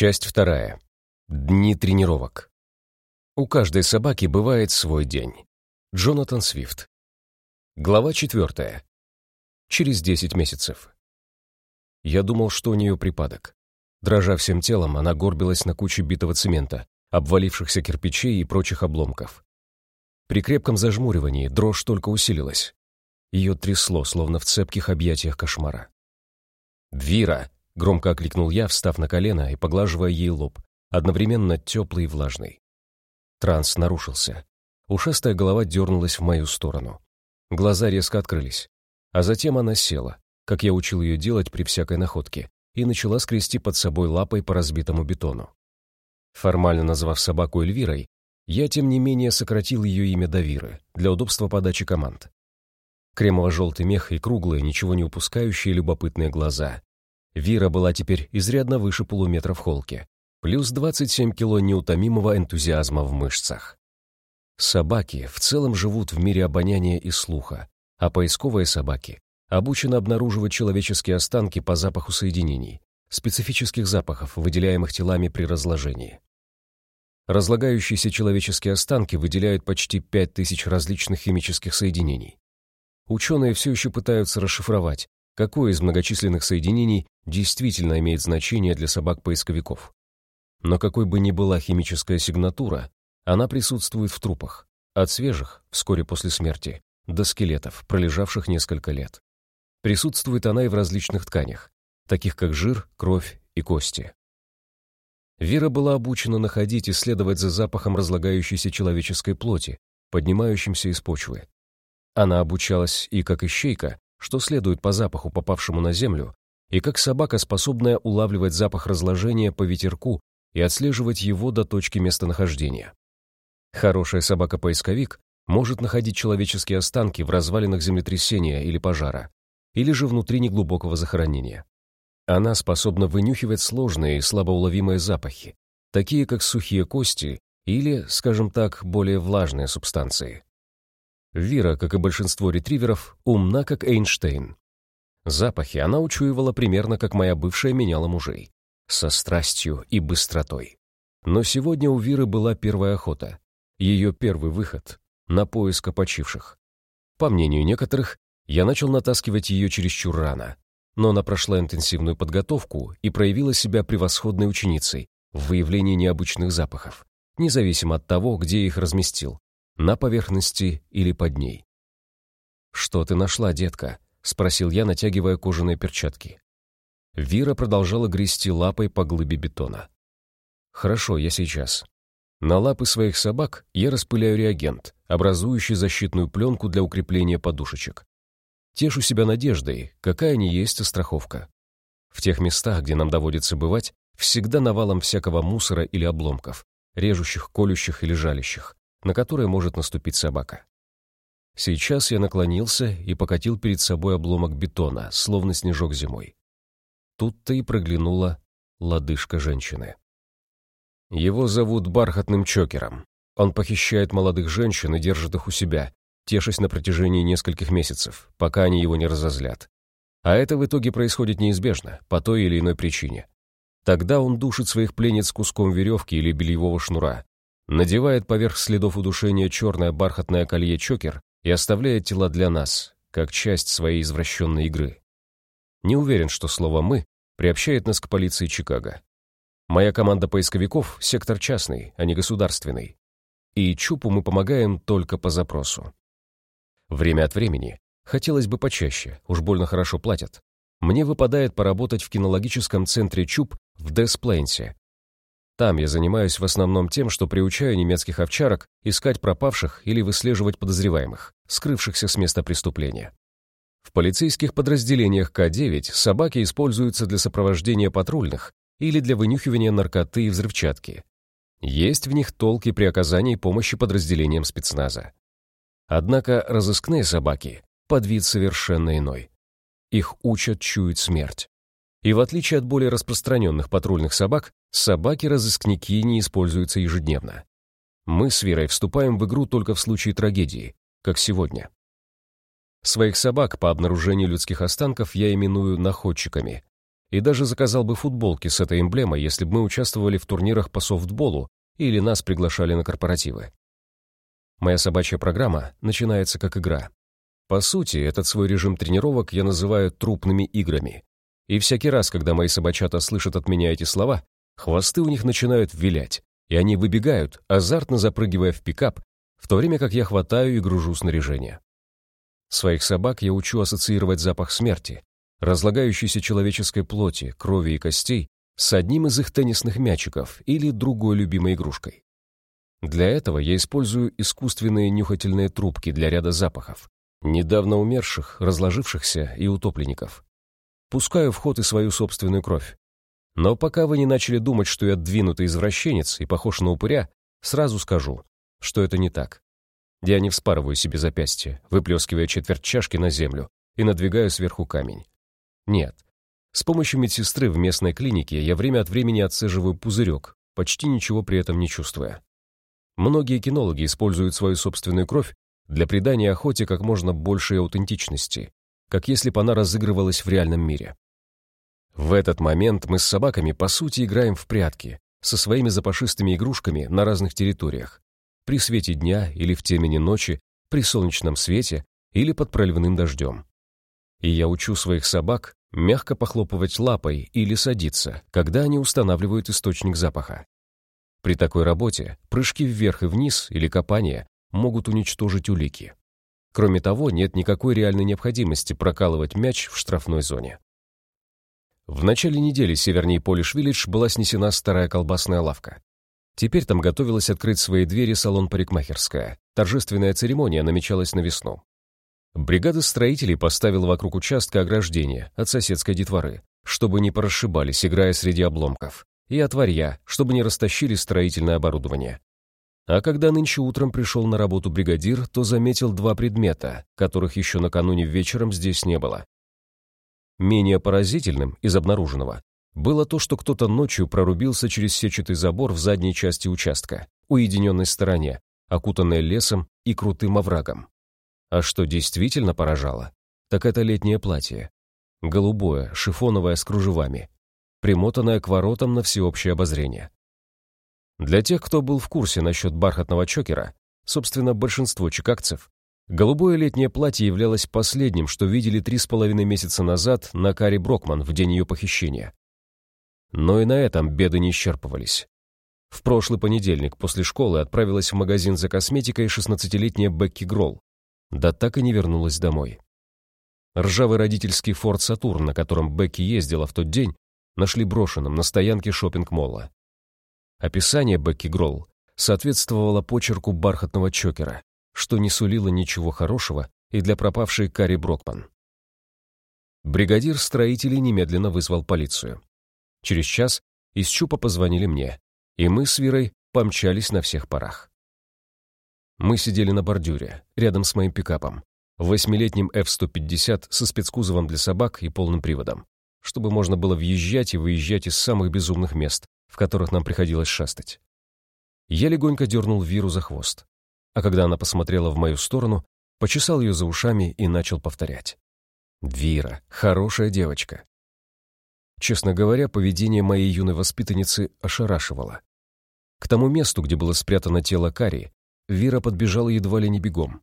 Часть вторая. Дни тренировок. У каждой собаки бывает свой день. Джонатан Свифт. Глава четвертая. Через десять месяцев. Я думал, что у нее припадок. Дрожа всем телом, она горбилась на куче битого цемента, обвалившихся кирпичей и прочих обломков. При крепком зажмуривании дрожь только усилилась. Ее трясло, словно в цепких объятиях кошмара. «Вира!» Громко окликнул я, встав на колено и поглаживая ей лоб, одновременно теплый и влажный. Транс нарушился. Ушастая голова дернулась в мою сторону. Глаза резко открылись. А затем она села, как я учил ее делать при всякой находке, и начала скрести под собой лапой по разбитому бетону. Формально назвав собаку Эльвирой, я, тем не менее, сократил ее имя до Виры для удобства подачи команд. Кремово-желтый мех и круглые, ничего не упускающие любопытные глаза, Вира была теперь изрядно выше полуметра в холке, плюс 27 кило неутомимого энтузиазма в мышцах. Собаки в целом живут в мире обоняния и слуха, а поисковые собаки обучены обнаруживать человеческие останки по запаху соединений, специфических запахов, выделяемых телами при разложении. Разлагающиеся человеческие останки выделяют почти 5000 различных химических соединений. Ученые все еще пытаются расшифровать, какое из многочисленных соединений действительно имеет значение для собак-поисковиков. Но какой бы ни была химическая сигнатура, она присутствует в трупах, от свежих, вскоре после смерти, до скелетов, пролежавших несколько лет. Присутствует она и в различных тканях, таких как жир, кровь и кости. Вера была обучена находить и следовать за запахом разлагающейся человеческой плоти, поднимающимся из почвы. Она обучалась и как ищейка, что следует по запаху, попавшему на землю, и как собака, способная улавливать запах разложения по ветерку и отслеживать его до точки местонахождения. Хорошая собака-поисковик может находить человеческие останки в развалинах землетрясения или пожара, или же внутри неглубокого захоронения. Она способна вынюхивать сложные и слабоуловимые запахи, такие как сухие кости или, скажем так, более влажные субстанции. Вира, как и большинство ретриверов, умна как Эйнштейн. Запахи она учуивала примерно как моя бывшая меняла мужей. Со страстью и быстротой. Но сегодня у Виры была первая охота. Ее первый выход на поиск опочивших. По мнению некоторых, я начал натаскивать ее чересчур рано. Но она прошла интенсивную подготовку и проявила себя превосходной ученицей в выявлении необычных запахов, независимо от того, где их разместил, на поверхности или под ней. «Что ты нашла, детка?» — спросил я, натягивая кожаные перчатки. Вира продолжала грести лапой по глыбе бетона. «Хорошо, я сейчас». На лапы своих собак я распыляю реагент, образующий защитную пленку для укрепления подушечек. Тешу себя надеждой, какая ни есть страховка. В тех местах, где нам доводится бывать, всегда навалом всякого мусора или обломков, режущих, колющих или жалящих на которое может наступить собака. Сейчас я наклонился и покатил перед собой обломок бетона, словно снежок зимой. Тут-то и проглянула лодыжка женщины. Его зовут Бархатным Чокером. Он похищает молодых женщин и держит их у себя, тешась на протяжении нескольких месяцев, пока они его не разозлят. А это в итоге происходит неизбежно, по той или иной причине. Тогда он душит своих пленниц куском веревки или бельевого шнура, надевает поверх следов удушения черное бархатное колье-чокер и оставляет тела для нас, как часть своей извращенной игры. Не уверен, что слово «мы» приобщает нас к полиции Чикаго. Моя команда поисковиков — сектор частный, а не государственный. И Чупу мы помогаем только по запросу. Время от времени, хотелось бы почаще, уж больно хорошо платят, мне выпадает поработать в кинологическом центре Чуп в Десплейнсе, там я занимаюсь в основном тем, что приучаю немецких овчарок искать пропавших или выслеживать подозреваемых, скрывшихся с места преступления. В полицейских подразделениях К-9 собаки используются для сопровождения патрульных или для вынюхивания наркоты и взрывчатки. Есть в них толки при оказании помощи подразделениям спецназа. Однако разыскные собаки — под вид совершенно иной. Их учат чуять смерть. И в отличие от более распространенных патрульных собак, собаки-разыскники не используются ежедневно. Мы с Верой вступаем в игру только в случае трагедии, как сегодня. Своих собак по обнаружению людских останков я именую находчиками. и даже заказал бы футболки с этой эмблемой, если бы мы участвовали в турнирах по софтболу или нас приглашали на корпоративы. Моя собачья программа начинается как игра. По сути, этот свой режим тренировок я называю трупными играми. И всякий раз, когда мои собачата слышат от меня эти слова, хвосты у них начинают вилять, и они выбегают, азартно запрыгивая в пикап, в то время как я хватаю и гружу снаряжение. Своих собак я учу ассоциировать запах смерти, разлагающейся человеческой плоти, крови и костей, с одним из их теннисных мячиков или другой любимой игрушкой. Для этого я использую искусственные нюхательные трубки для ряда запахов, недавно умерших, разложившихся и утопленников. Пускаю в ход и свою собственную кровь. Но пока вы не начали думать, что я двинутый извращенец и похож на упыря, сразу скажу, что это не так. Я не вспарываю себе запястье, выплескивая четверть чашки на землю и надвигаю сверху камень. Нет. С помощью медсестры в местной клинике я время от времени отцеживаю пузырек, почти ничего при этом не чувствуя. Многие кинологи используют свою собственную кровь для придания охоте как можно большей аутентичности, как если бы она разыгрывалась в реальном мире. В этот момент мы с собаками, по сути, играем в прятки со своими запашистыми игрушками на разных территориях, при свете дня или в темени ночи, при солнечном свете или под проливным дождем. И я учу своих собак мягко похлопывать лапой или садиться, когда они устанавливают источник запаха. При такой работе прыжки вверх и вниз или копание могут уничтожить улики. Кроме того, нет никакой реальной необходимости прокалывать мяч в штрафной зоне. В начале недели севернее Полиш-Виллидж была снесена старая колбасная лавка. Теперь там готовилась открыть свои двери салон парикмахерская. Торжественная церемония намечалась на весну. Бригада строителей поставила вокруг участка ограждение от соседской детворы, чтобы не порасшибались, играя среди обломков, и от варья, чтобы не растащили строительное оборудование. А когда нынче утром пришел на работу бригадир, то заметил два предмета, которых еще накануне вечером здесь не было. Менее поразительным из обнаруженного было то, что кто-то ночью прорубился через сетчатый забор в задней части участка, уединенной стороне, окутанной лесом и крутым оврагом. А что действительно поражало, так это летнее платье. Голубое, шифоновое с кружевами, примотанное к воротам на всеобщее обозрение. Для тех, кто был в курсе насчет бархатного чокера, собственно, большинство чикагцев, голубое летнее платье являлось последним, что видели три с половиной месяца назад на Кари Брокман в день ее похищения. Но и на этом беды не исчерпывались. В прошлый понедельник после школы отправилась в магазин за косметикой 16-летняя Бекки Гролл, да так и не вернулась домой. Ржавый родительский Форд Сатурн, на котором Бекки ездила в тот день, нашли брошенным на стоянке шопинг-молла. Описание Бекки Гролл соответствовало почерку бархатного чокера, что не сулило ничего хорошего и для пропавшей Кари Брокман. Бригадир строителей немедленно вызвал полицию. Через час из ЧУПа позвонили мне, и мы с Вирой помчались на всех парах. Мы сидели на бордюре, рядом с моим пикапом, восьмилетним F-150 со спецкузовом для собак и полным приводом, чтобы можно было въезжать и выезжать из самых безумных мест, в которых нам приходилось шастать. Я легонько дернул Виру за хвост, а когда она посмотрела в мою сторону, почесал ее за ушами и начал повторять. «Вира, хорошая девочка». Честно говоря, поведение моей юной воспитанницы ошарашивало. К тому месту, где было спрятано тело Кари, Вира подбежала едва ли не бегом.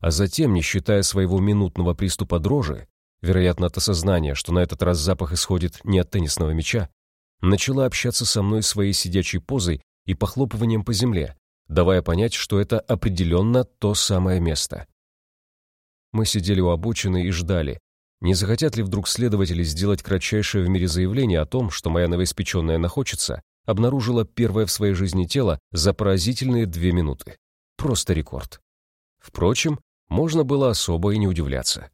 А затем, не считая своего минутного приступа дрожи, вероятно, от осознания, что на этот раз запах исходит не от теннисного мяча, начала общаться со мной своей сидячей позой и похлопыванием по земле, давая понять, что это определенно то самое место. Мы сидели у обочины и ждали, не захотят ли вдруг следователи сделать кратчайшее в мире заявление о том, что моя новоиспеченная находчица обнаружила первое в своей жизни тело за поразительные две минуты. Просто рекорд. Впрочем, можно было особо и не удивляться.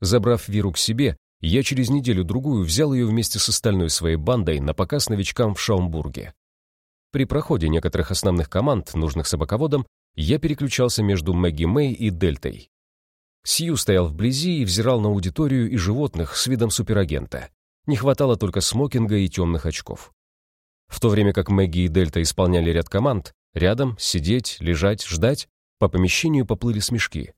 Забрав Виру к себе, я через неделю-другую взял ее вместе с остальной своей бандой на показ новичкам в Шаумбурге. При проходе некоторых основных команд, нужных собаководам, я переключался между Мэгги Мэй и Дельтой. Сью стоял вблизи и взирал на аудиторию и животных с видом суперагента. Не хватало только смокинга и темных очков. В то время как Мэгги и Дельта исполняли ряд команд, рядом сидеть, лежать, ждать, по помещению поплыли смешки.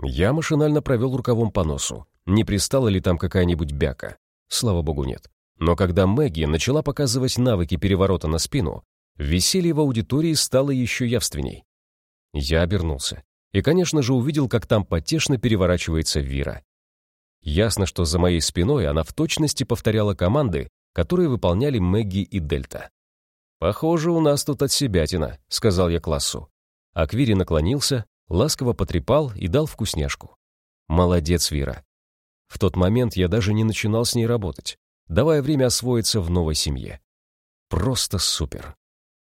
Я машинально провел рукавом по носу, не пристала ли там какая-нибудь бяка. Слава богу, нет. Но когда Мэгги начала показывать навыки переворота на спину, веселье в аудитории стало еще явственней. Я обернулся и, конечно же, увидел, как там потешно переворачивается Вира. Ясно, что за моей спиной она в точности повторяла команды, которые выполняли Мэгги и Дельта. «Похоже, у нас тут отсебятина», — сказал я классу. А Квири наклонился, ласково потрепал и дал вкусняшку. «Молодец, Вира». В тот момент я даже не начинал с ней работать, давая время освоиться в новой семье. Просто супер.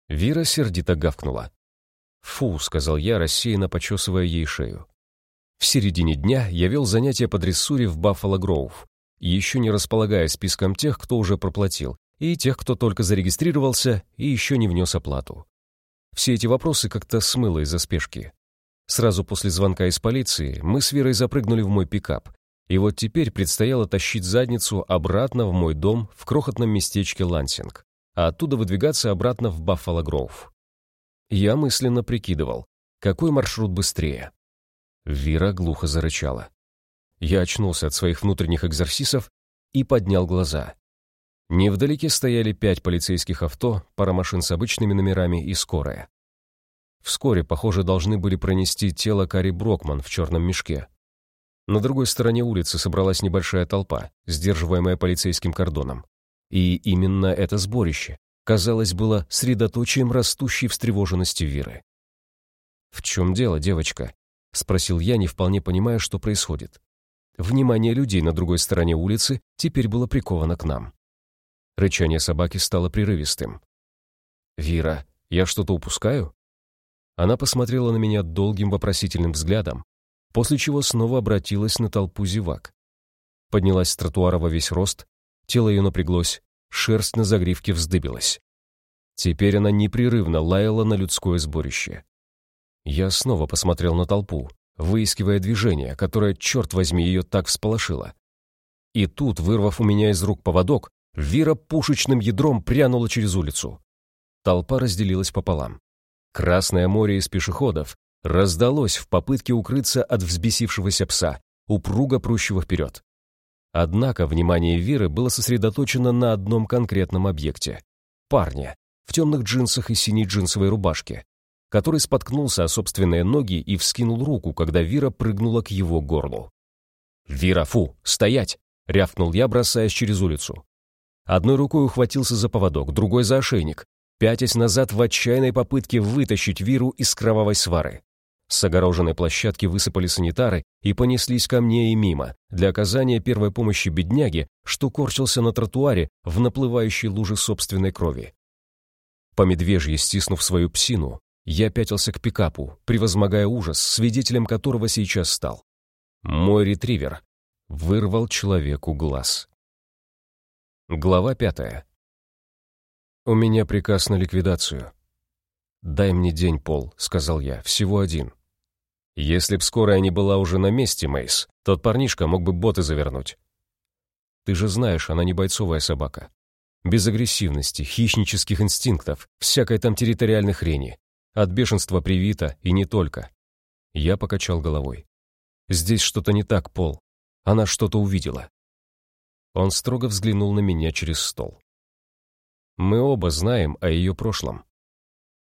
Вира сердито гавкнула. «Фу», — сказал я, рассеянно почесывая ей шею. В середине дня я вел занятия по дрессуре в Баффало Гроув, еще не располагая списком тех, кто уже проплатил, и тех, кто только зарегистрировался и еще не внес оплату. Все эти вопросы как-то смыло из-за спешки. Сразу после звонка из полиции мы с Верой запрыгнули в мой пикап, и вот теперь предстояло тащить задницу обратно в мой дом в крохотном местечке Лансинг, а оттуда выдвигаться обратно в Баффало Гроув. Я мысленно прикидывал, какой маршрут быстрее. Вера глухо зарычала. Я очнулся от своих внутренних экзорсисов и поднял глаза. Невдалеке стояли пять полицейских авто, пара машин с обычными номерами и скорая. Вскоре, похоже, должны были пронести тело Кари Брокман в черном мешке. На другой стороне улицы собралась небольшая толпа, сдерживаемая полицейским кордоном. И именно это сборище, казалось, было средоточием растущей встревоженности Виры. «В чем дело, девочка?» — спросил я, не вполне понимая, что происходит. Внимание людей на другой стороне улицы теперь было приковано к нам. Рычание собаки стало прерывистым. «Вира, я что-то упускаю?» Она посмотрела на меня долгим вопросительным взглядом, после чего снова обратилась на толпу зевак. Поднялась с тротуара во весь рост, тело ее напряглось, шерсть на загривке вздыбилась. Теперь она непрерывно лаяла на людское сборище. Я снова посмотрел на толпу, выискивая движение, которое, черт возьми, ее так всполошило. И тут, вырвав у меня из рук поводок, Вира пушечным ядром прянула через улицу. Толпа разделилась пополам. Красное море из пешеходов раздалось в попытке укрыться от взбесившегося пса, упруго прущего вперед. Однако внимание Виры было сосредоточено на одном конкретном объекте — парне в темных джинсах и синей джинсовой рубашке, который споткнулся о собственные ноги и вскинул руку, когда Вира прыгнула к его горлу. «Вира, фу, стоять!» — рявкнул я, бросаясь через улицу. Одной рукой ухватился за поводок, другой за ошейник, пятясь назад в отчаянной попытке вытащить Виру из кровавой свары. С огороженной площадки высыпали санитары и понеслись ко мне и мимо для оказания первой помощи бедняге, что корчился на тротуаре в наплывающей луже собственной крови. По медвежье стиснув свою псину, я пятился к пикапу, превозмогая ужас, свидетелем которого сейчас стал. Мой ретривер вырвал человеку глаз. Глава пятая. «У меня приказ на ликвидацию». «Дай мне день, Пол», — сказал я, — «всего один». «Если б скорая не была уже на месте, Мейс, тот парнишка мог бы боты завернуть». «Ты же знаешь, она не бойцовая собака. Без агрессивности, хищнических инстинктов, всякой там территориальной хрени. От бешенства привита и не только». Я покачал головой. «Здесь что-то не так, Пол. Она что-то увидела. Он строго взглянул на меня через стол. Мы оба знаем о ее прошлом.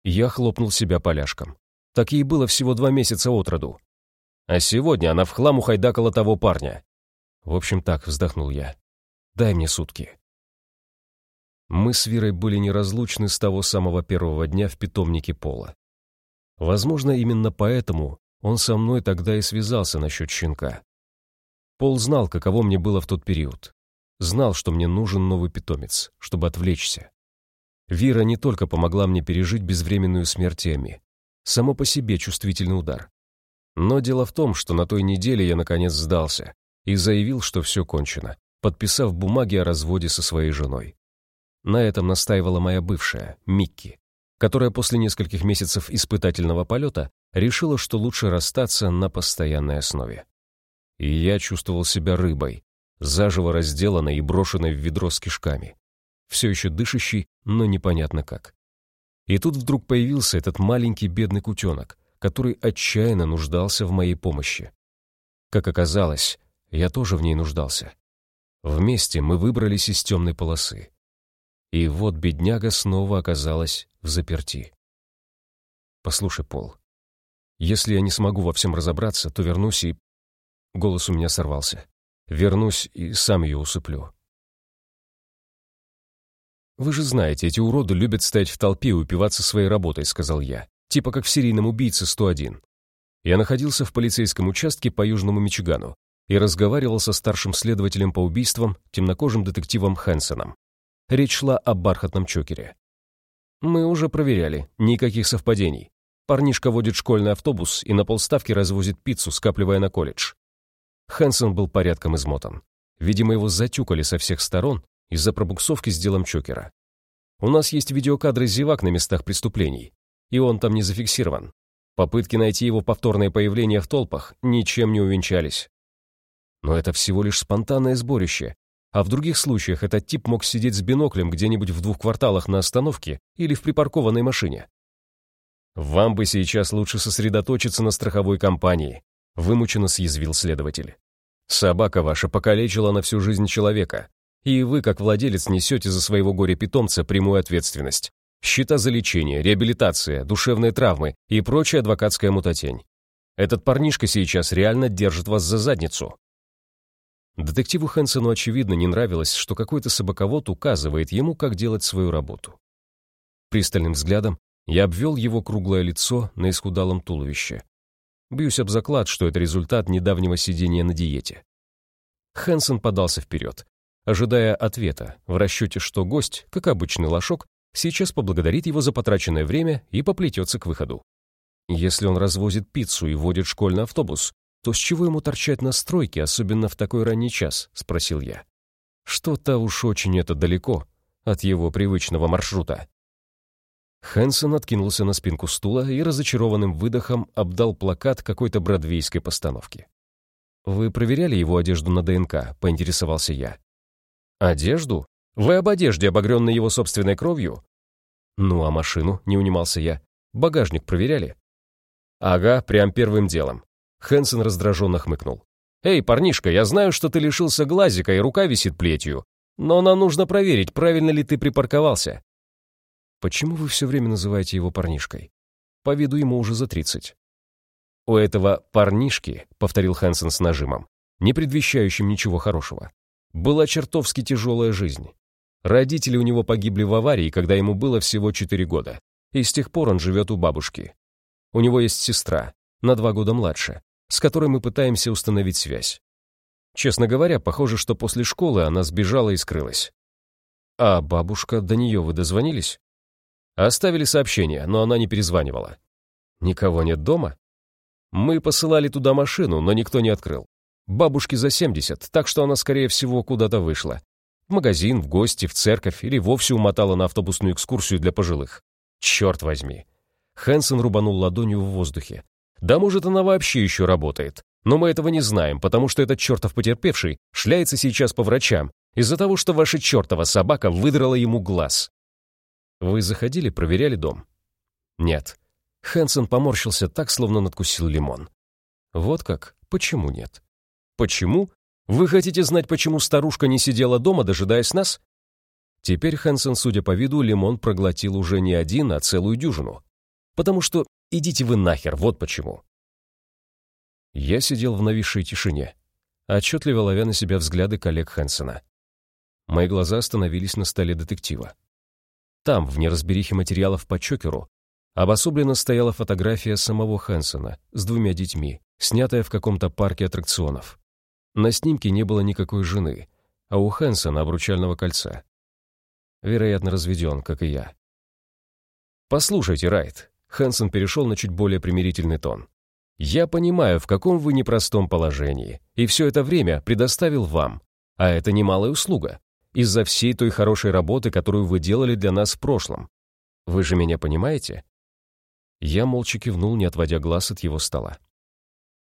Я хлопнул себя поляшком. Так ей было всего два месяца от роду. А сегодня она в хлам ухайдакала того парня. В общем, так, вздохнул я. Дай мне сутки. Мы с Вирой были неразлучны с того самого первого дня в питомнике Пола. Возможно, именно поэтому он со мной тогда и связался насчет щенка. Пол знал, каково мне было в тот период. Знал, что мне нужен новый питомец, чтобы отвлечься. Вира не только помогла мне пережить безвременную смерть Эми, само по себе чувствительный удар. Но дело в том, что на той неделе я наконец сдался и заявил, что все кончено, подписав бумаги о разводе со своей женой. На этом настаивала моя бывшая, Микки, которая после нескольких месяцев испытательного полета решила, что лучше расстаться на постоянной основе. И я чувствовал себя рыбой, заживо разделанной и брошенной в ведро с кишками. Все еще дышащий, но непонятно как. И тут вдруг появился этот маленький бедный кутенок, который отчаянно нуждался в моей помощи. Как оказалось, я тоже в ней нуждался. Вместе мы выбрались из темной полосы. И вот бедняга снова оказалась в заперти. «Послушай, Пол, если я не смогу во всем разобраться, то вернусь и...» Голос у меня сорвался. «Вернусь и сам ее усыплю». «Вы же знаете, эти уроды любят стоять в толпе и упиваться своей работой», — сказал я. «Типа как в серийном убийце 101». Я находился в полицейском участке по Южному Мичигану и разговаривал со старшим следователем по убийствам, темнокожим детективом Хэнсоном. Речь шла о бархатном чокере. Мы уже проверяли, никаких совпадений. Парнишка водит школьный автобус и на полставки развозит пиццу, скапливая на колледж. Хэнсон был порядком измотан. Видимо, его затюкали со всех сторон из-за пробуксовки с делом чокера. У нас есть видеокадры зевак на местах преступлений, и он там не зафиксирован. Попытки найти его повторное появление в толпах ничем не увенчались. Но это всего лишь спонтанное сборище, а в других случаях этот тип мог сидеть с биноклем где-нибудь в двух кварталах на остановке или в припаркованной машине. «Вам бы сейчас лучше сосредоточиться на страховой компании», — вымученно съязвил следователь. «Собака ваша покалечила на всю жизнь человека, и вы, как владелец, несете за своего горе-питомца прямую ответственность. Счета за лечение, реабилитация, душевные травмы и прочая адвокатская мутатень. Этот парнишка сейчас реально держит вас за задницу. Детективу Хэнсону, очевидно, не нравилось, что какой-то собаковод указывает ему, как делать свою работу. Пристальным взглядом я обвел его круглое лицо на исхудалом туловище. Бьюсь об заклад, что это результат недавнего сидения на диете. Хэнсон подался вперед, ожидая ответа, в расчете, что гость, как обычный лошок, сейчас поблагодарит его за потраченное время и поплетется к выходу. Если он развозит пиццу и водит школьный автобус, то с чего ему торчать на стройке, особенно в такой ранний час?» — спросил я. «Что-то уж очень это далеко от его привычного маршрута». Хэнсон откинулся на спинку стула и разочарованным выдохом обдал плакат какой-то бродвейской постановки. «Вы проверяли его одежду на ДНК?» — поинтересовался я. «Одежду? Вы об одежде, обогренной его собственной кровью?» «Ну, а машину?» — не унимался я. «Багажник проверяли?» «Ага, прям первым делом. Хэнсон раздраженно хмыкнул. «Эй, парнишка, я знаю, что ты лишился глазика и рука висит плетью, но нам нужно проверить, правильно ли ты припарковался». «Почему вы все время называете его парнишкой? По виду ему уже за тридцать». «У этого парнишки», — повторил Хэнсон с нажимом, не предвещающим ничего хорошего, была чертовски тяжелая жизнь. Родители у него погибли в аварии, когда ему было всего четыре года, и с тех пор он живет у бабушки. У него есть сестра, на два года младше, с которой мы пытаемся установить связь. Честно говоря, похоже, что после школы она сбежала и скрылась. А бабушка, до нее вы дозвонились? Оставили сообщение, но она не перезванивала. Никого нет дома? Мы посылали туда машину, но никто не открыл. Бабушке за 70, так что она, скорее всего, куда-то вышла. В магазин, в гости, в церковь или вовсе умотала на автобусную экскурсию для пожилых. Черт возьми. Хэнсон рубанул ладонью в воздухе. Да может, она вообще еще работает. Но мы этого не знаем, потому что этот чертов потерпевший шляется сейчас по врачам из-за того, что ваша чертова собака выдрала ему глаз. Вы заходили, проверяли дом? Нет. Хэнсон поморщился так, словно надкусил лимон. Вот как? Почему нет? Почему? Вы хотите знать, почему старушка не сидела дома, дожидаясь нас? Теперь Хэнсон, судя по виду, лимон проглотил уже не один, а целую дюжину. Потому что Идите вы нахер, вот почему. Я сидел в нависшей тишине, отчетливо ловя на себя взгляды коллег Хэнсона. Мои глаза остановились на столе детектива. Там, в неразберихе материалов по Чокеру, обособленно стояла фотография самого Хэнсона с двумя детьми, снятая в каком-то парке аттракционов. На снимке не было никакой жены, а у Хэнсона обручального кольца. Вероятно, разведен, как и я. «Послушайте, Райт, Хэнсон перешел на чуть более примирительный тон. «Я понимаю, в каком вы непростом положении, и все это время предоставил вам. А это немалая услуга, из-за всей той хорошей работы, которую вы делали для нас в прошлом. Вы же меня понимаете?» Я молча кивнул, не отводя глаз от его стола.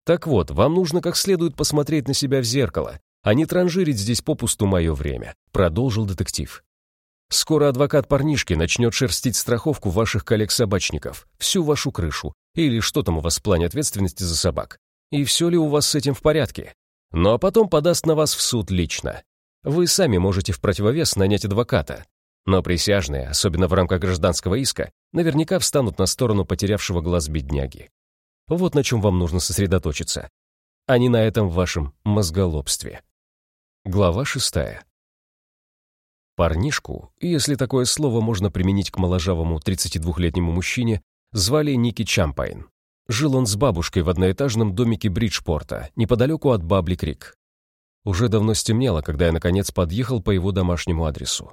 «Так вот, вам нужно как следует посмотреть на себя в зеркало, а не транжирить здесь попусту мое время», — продолжил детектив. Скоро адвокат парнишки начнет шерстить страховку ваших коллег-собачников, всю вашу крышу, или что там у вас в плане ответственности за собак. И все ли у вас с этим в порядке? Ну а потом подаст на вас в суд лично. Вы сами можете в противовес нанять адвоката, но присяжные, особенно в рамках гражданского иска, наверняка встанут на сторону потерявшего глаз бедняги. Вот на чем вам нужно сосредоточиться, а не на этом вашем мозголобстве. Глава шестая. Парнишку, если такое слово можно применить к моложавому 32-летнему мужчине, звали Ники Чампайн. Жил он с бабушкой в одноэтажном домике Бриджпорта, неподалеку от Бабли-Крик. Уже давно стемнело, когда я, наконец, подъехал по его домашнему адресу.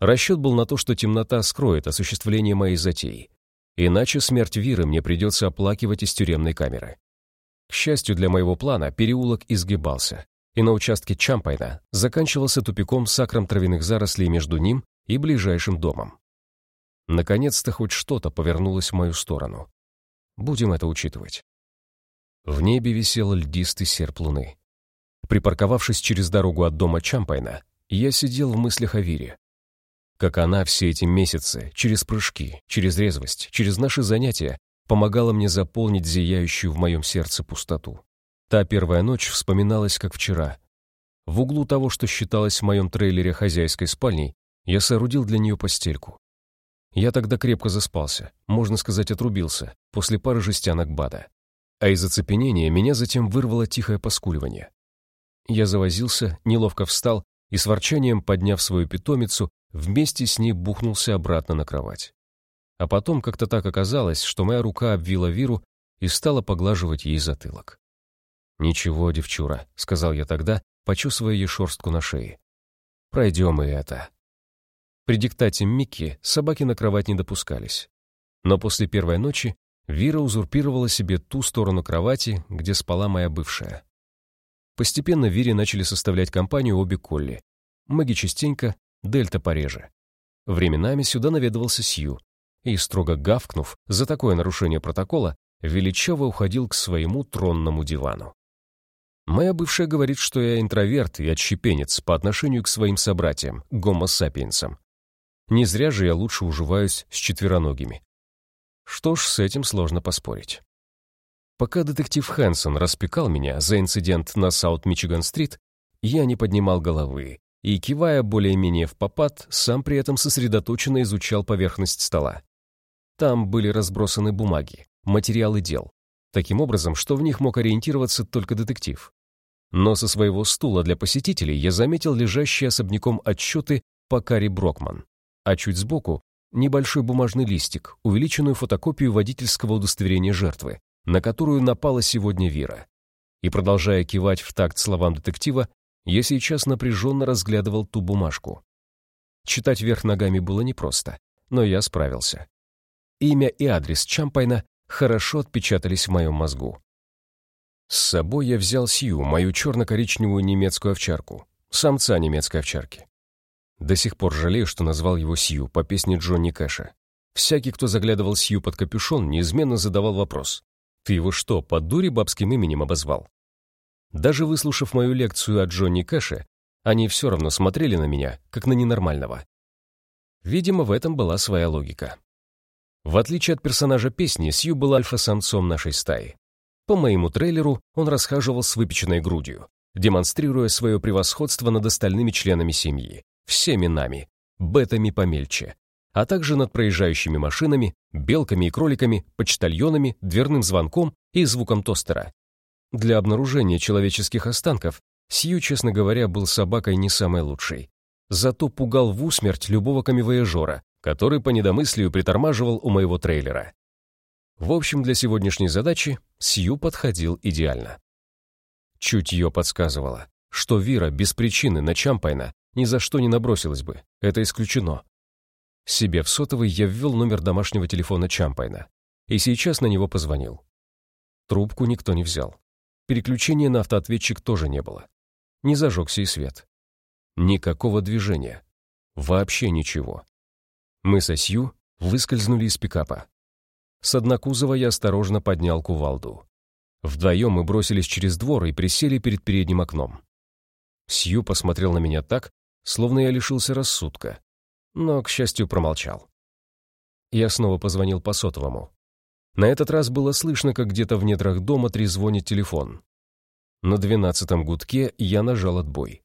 Расчет был на то, что темнота скроет осуществление моей затеи. Иначе смерть Виры мне придется оплакивать из тюремной камеры. К счастью для моего плана, переулок изгибался, и на участке Чампайна заканчивался тупиком с акром травяных зарослей между ним и ближайшим домом. Наконец-то хоть что-то повернулось в мою сторону. Будем это учитывать. В небе висел льдистый серп луны. Припарковавшись через дорогу от дома Чампайна, я сидел в мыслях о Вире. Как она все эти месяцы, через прыжки, через резвость, через наши занятия, помогала мне заполнить зияющую в моем сердце пустоту. Та первая ночь вспоминалась как вчера. В углу того, что считалось в моем трейлере хозяйской спальней, я соорудил для нее постельку. Я тогда крепко заспался, можно сказать, отрубился, после пары жестянок бада. А из оцепенения меня затем вырвало тихое поскуливание. Я завозился, неловко встал и с ворчанием, подняв свою питомицу, вместе с ней бухнулся обратно на кровать. А потом как-то так оказалось, что моя рука обвила Виру и стала поглаживать ей затылок. «Ничего, девчура», — сказал я тогда, почувствуя ей шерстку на шее. «Пройдем и это». При диктате Микки собаки на кровать не допускались. Но после первой ночи Вира узурпировала себе ту сторону кровати, где спала моя бывшая. Постепенно Вире начали составлять компанию обе Колли. Маги частенько, Дельта пореже. Временами сюда наведывался Сью, и, строго гавкнув за такое нарушение протокола, величаво уходил к своему тронному дивану. Моя бывшая говорит, что я интроверт и отщепенец по отношению к своим собратьям, гомо-сапиенсам. Не зря же я лучше уживаюсь с четвероногими. Что ж, с этим сложно поспорить. Пока детектив Хэнсон распекал меня за инцидент на Саут-Мичиган-стрит, я не поднимал головы и, кивая более-менее в попад, сам при этом сосредоточенно изучал поверхность стола. Там были разбросаны бумаги, материалы дел, таким образом, что в них мог ориентироваться только детектив. Но со своего стула для посетителей я заметил лежащие особняком отчеты по Карри Брокман, а чуть сбоку — небольшой бумажный листик, увеличенную фотокопию водительского удостоверения жертвы, на которую напала сегодня Вера. И продолжая кивать в такт словам детектива, я сейчас напряженно разглядывал ту бумажку. Читать вверх ногами было непросто, но я справился. Имя и адрес Чампайна хорошо отпечатались в моем мозгу. С собой я взял Сью, мою черно-коричневую немецкую овчарку, самца немецкой овчарки. До сих пор жалею, что назвал его Сью по песне Джонни Кэша. Всякий, кто заглядывал Сью под капюшон, неизменно задавал вопрос. Ты его что, под дури бабским именем обозвал? Даже выслушав мою лекцию о Джонни Кэше, они все равно смотрели на меня, как на ненормального. Видимо, в этом была своя логика. В отличие от персонажа песни, Сью был альфа-самцом нашей стаи. По моему трейлеру он расхаживал с выпеченной грудью, демонстрируя свое превосходство над остальными членами семьи, всеми нами, бетами помельче, а также над проезжающими машинами, белками и кроликами, почтальонами, дверным звонком и звуком тостера. Для обнаружения человеческих останков Сью, честно говоря, был собакой не самой лучшей. Зато пугал вусмерть любого коммивояжера, который по недомыслию притормаживал у моего трейлера. В общем, для сегодняшней задачи Сью подходил идеально. Чутье подсказывало, что Вира без причины на Чампайна ни за что не набросилась бы, это исключено. Себе в сотовый я ввел номер домашнего телефона Чампайна и сейчас на него позвонил. Трубку никто не взял. Переключения на автоответчик тоже не было. Не зажегся и свет. Никакого движения. Вообще ничего. Мы со Сью выскользнули из пикапа. С однокузова я осторожно поднял кувалду. Вдвоем мы бросились через двор и присели перед передним окном. Сью посмотрел на меня так, словно я лишился рассудка но, к счастью, промолчал. Я снова позвонил по сотовому. На этот раз было слышно, как где-то в недрах дома трезвонит телефон. На двенадцатом гудке я нажал отбой.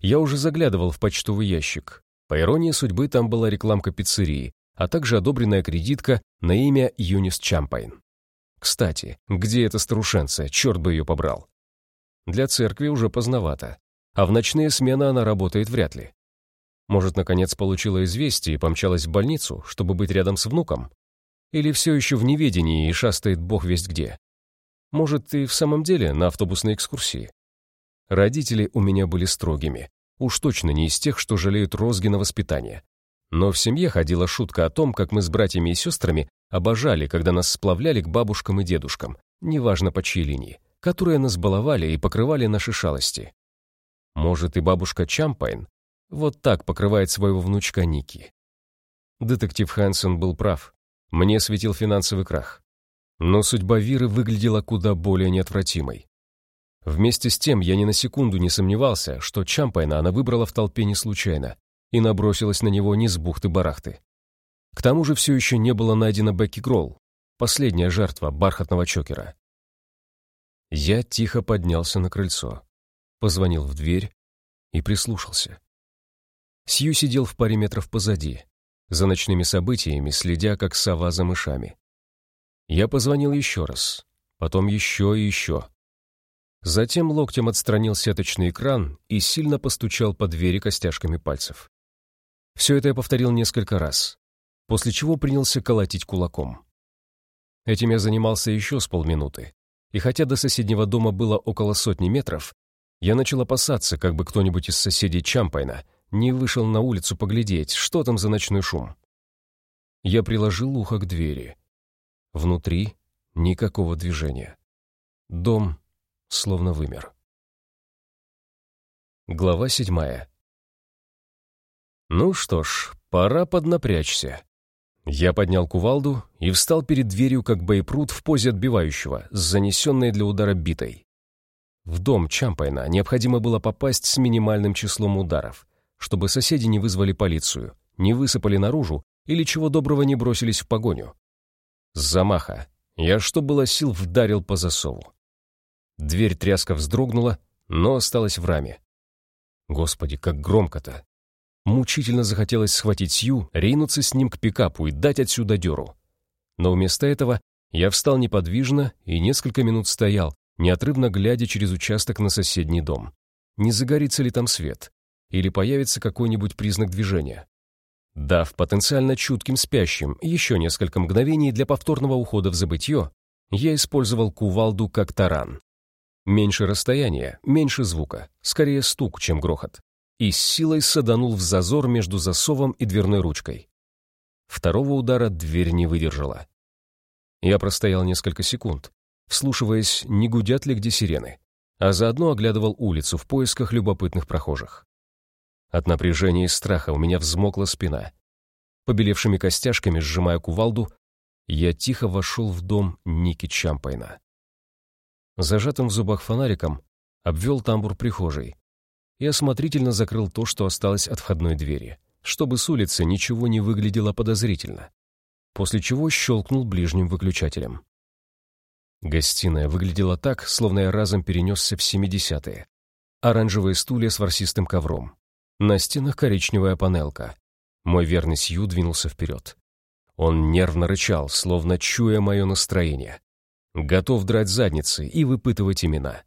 я уже заглядывал в почтовый ящик. По иронии судьбы, там была рекламка пиццерии, а также одобренная кредитка на имя Юнис Чампайн. Кстати, где эта старушенция, черт бы ее побрал? Для церкви уже поздновато, а в ночные смены она работает вряд ли. Может, наконец получила известие и помчалась в больницу, чтобы быть рядом с внуком? Или все еще в неведении и шастает бог весть где? Может, и в самом деле на автобусной экскурсии? Родители у меня были строгими. Уж точно не из тех, что жалеют розги на воспитание. Но в семье ходила шутка о том, как мы с братьями и сестрами обожали, когда нас сплавляли к бабушкам и дедушкам, неважно по чьей линии, которые нас баловали и покрывали наши шалости. Может, и бабушка Чампайн вот так покрывает своего внучка Ники. Детектив Хэнсон был прав. Мне светил финансовый крах. Но судьба Виры выглядела куда более неотвратимой. Вместе с тем я ни на секунду не сомневался, что Чампайна она выбрала в толпе не случайно и набросилась на него не с бухты-барахты. К тому же все еще не была найдена Бекки Гролл, последняя жертва бархатного чокера. Я тихо поднялся на крыльцо, позвонил в дверь и прислушался. Сью сидел в паре метров позади, за ночными событиями, следя, как сова за мышами. Я позвонил еще раз, потом еще и еще. Затем локтем отстранил сеточный экран и сильно постучал по двери костяшками пальцев. Все это я повторил несколько раз, после чего принялся колотить кулаком. Этим я занимался еще с полминуты, и хотя до соседнего дома было около сотни метров, я начал опасаться, как бы кто-нибудь из соседей Чампайна не вышел на улицу поглядеть, что там за ночной шум. Я приложил ухо к двери. Внутри никакого движения. Дом словно вымер. Глава седьмая. Ну что ж, пора поднапрячься. Я поднял кувалду и встал перед дверью, как Бейпрут в позе отбивающего, с занесенной для удара битой. В дом Чампайна необходимо было попасть с минимальным числом ударов, чтобы соседи не вызвали полицию, не высыпали наружу или чего доброго не бросились в погоню. С замаха я, что было сил, вдарил по засову. Дверь тряска вздрогнула, но осталась в раме. Господи, как громко-то! Мучительно захотелось схватить Сью, ринуться с ним к пикапу и дать отсюда дёру. Но вместо этого я встал неподвижно и несколько минут стоял, неотрывно глядя через участок на соседний дом. Не загорится ли там свет? Или появится какой-нибудь признак движения? Дав потенциально чутким спящим еще несколько мгновений для повторного ухода в забытье, я использовал кувалду как таран. Меньше расстояния, меньше звука, скорее стук, чем грохот. И с силой саданул в зазор между засовом и дверной ручкой. Второго удара дверь не выдержала. Я простоял несколько секунд, вслушиваясь, не гудят ли где сирены, а заодно оглядывал улицу в поисках любопытных прохожих. От напряжения и страха у меня взмокла спина. Побелевшими костяшками, сжимая кувалду, я тихо вошел в дом Ники Чампайна зажатым в зубах фонариком, обвел тамбур прихожей и осмотрительно закрыл то, что осталось от входной двери, чтобы с улицы ничего не выглядело подозрительно, после чего щелкнул ближним выключателем. Гостиная выглядела так, словно я разом перенесся в 70-е. Оранжевые стулья с ворсистым ковром. На стенах коричневая панелка. Мой верный Сью двинулся вперед. Он нервно рычал, словно чуя мое настроение. Готов драть задницы и выпытывать имена.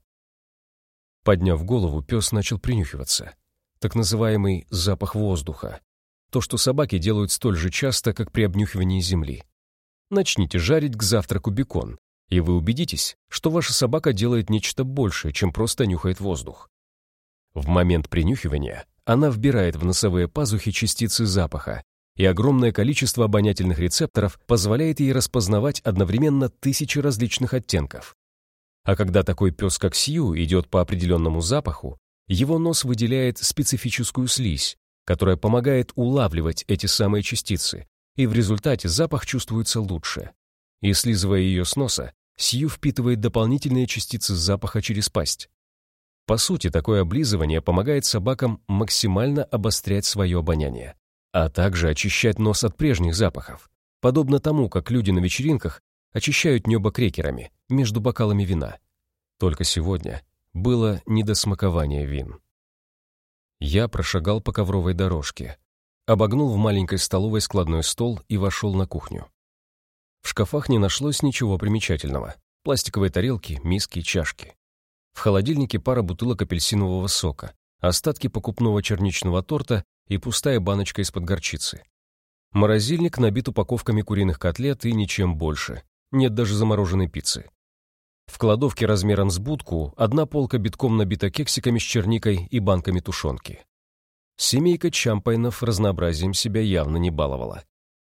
Подняв голову, пес начал принюхиваться. Так называемый запах воздуха. То, что собаки делают столь же часто, как при обнюхивании земли. Начните жарить к завтраку бекон, и вы убедитесь, что ваша собака делает нечто большее, чем просто нюхает воздух. В момент принюхивания она вбирает в носовые пазухи частицы запаха и огромное количество обонятельных рецепторов позволяет ей распознавать одновременно тысячи различных оттенков. А когда такой пес, как Сью, идет по определенному запаху, его нос выделяет специфическую слизь, которая помогает улавливать эти самые частицы, и в результате запах чувствуется лучше. И слизывая ее с носа, Сью впитывает дополнительные частицы запаха через пасть. По сути, такое облизывание помогает собакам максимально обострять свое обоняние а также очищать нос от прежних запахов, подобно тому, как люди на вечеринках очищают небо крекерами между бокалами вина. Только сегодня было не до смакования вин. Я прошагал по ковровой дорожке, обогнул в маленькой столовой складной стол и вошел на кухню. В шкафах не нашлось ничего примечательного. Пластиковые тарелки, миски, чашки. В холодильнике пара бутылок апельсинового сока, остатки покупного черничного торта и пустая баночка из-под горчицы. Морозильник набит упаковками куриных котлет и ничем больше. Нет даже замороженной пиццы. В кладовке размером с будку одна полка битком набита кексиками с черникой и банками тушенки. Семейка Чампайнов разнообразием себя явно не баловала.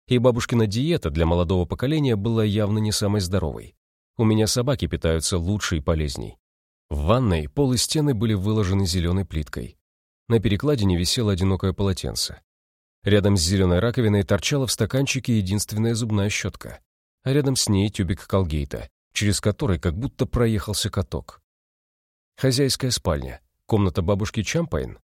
И бабушкина диета для молодого поколения была явно не самой здоровой. У меня собаки питаются лучше и полезней. В ванной пол и стены были выложены зеленой плиткой. На перекладине висело одинокое полотенце. Рядом с зеленой раковиной торчала в стаканчике единственная зубная щетка, а рядом с ней тюбик колгейта, через который как будто проехался каток. Хозяйская спальня, комната бабушки Чампайн,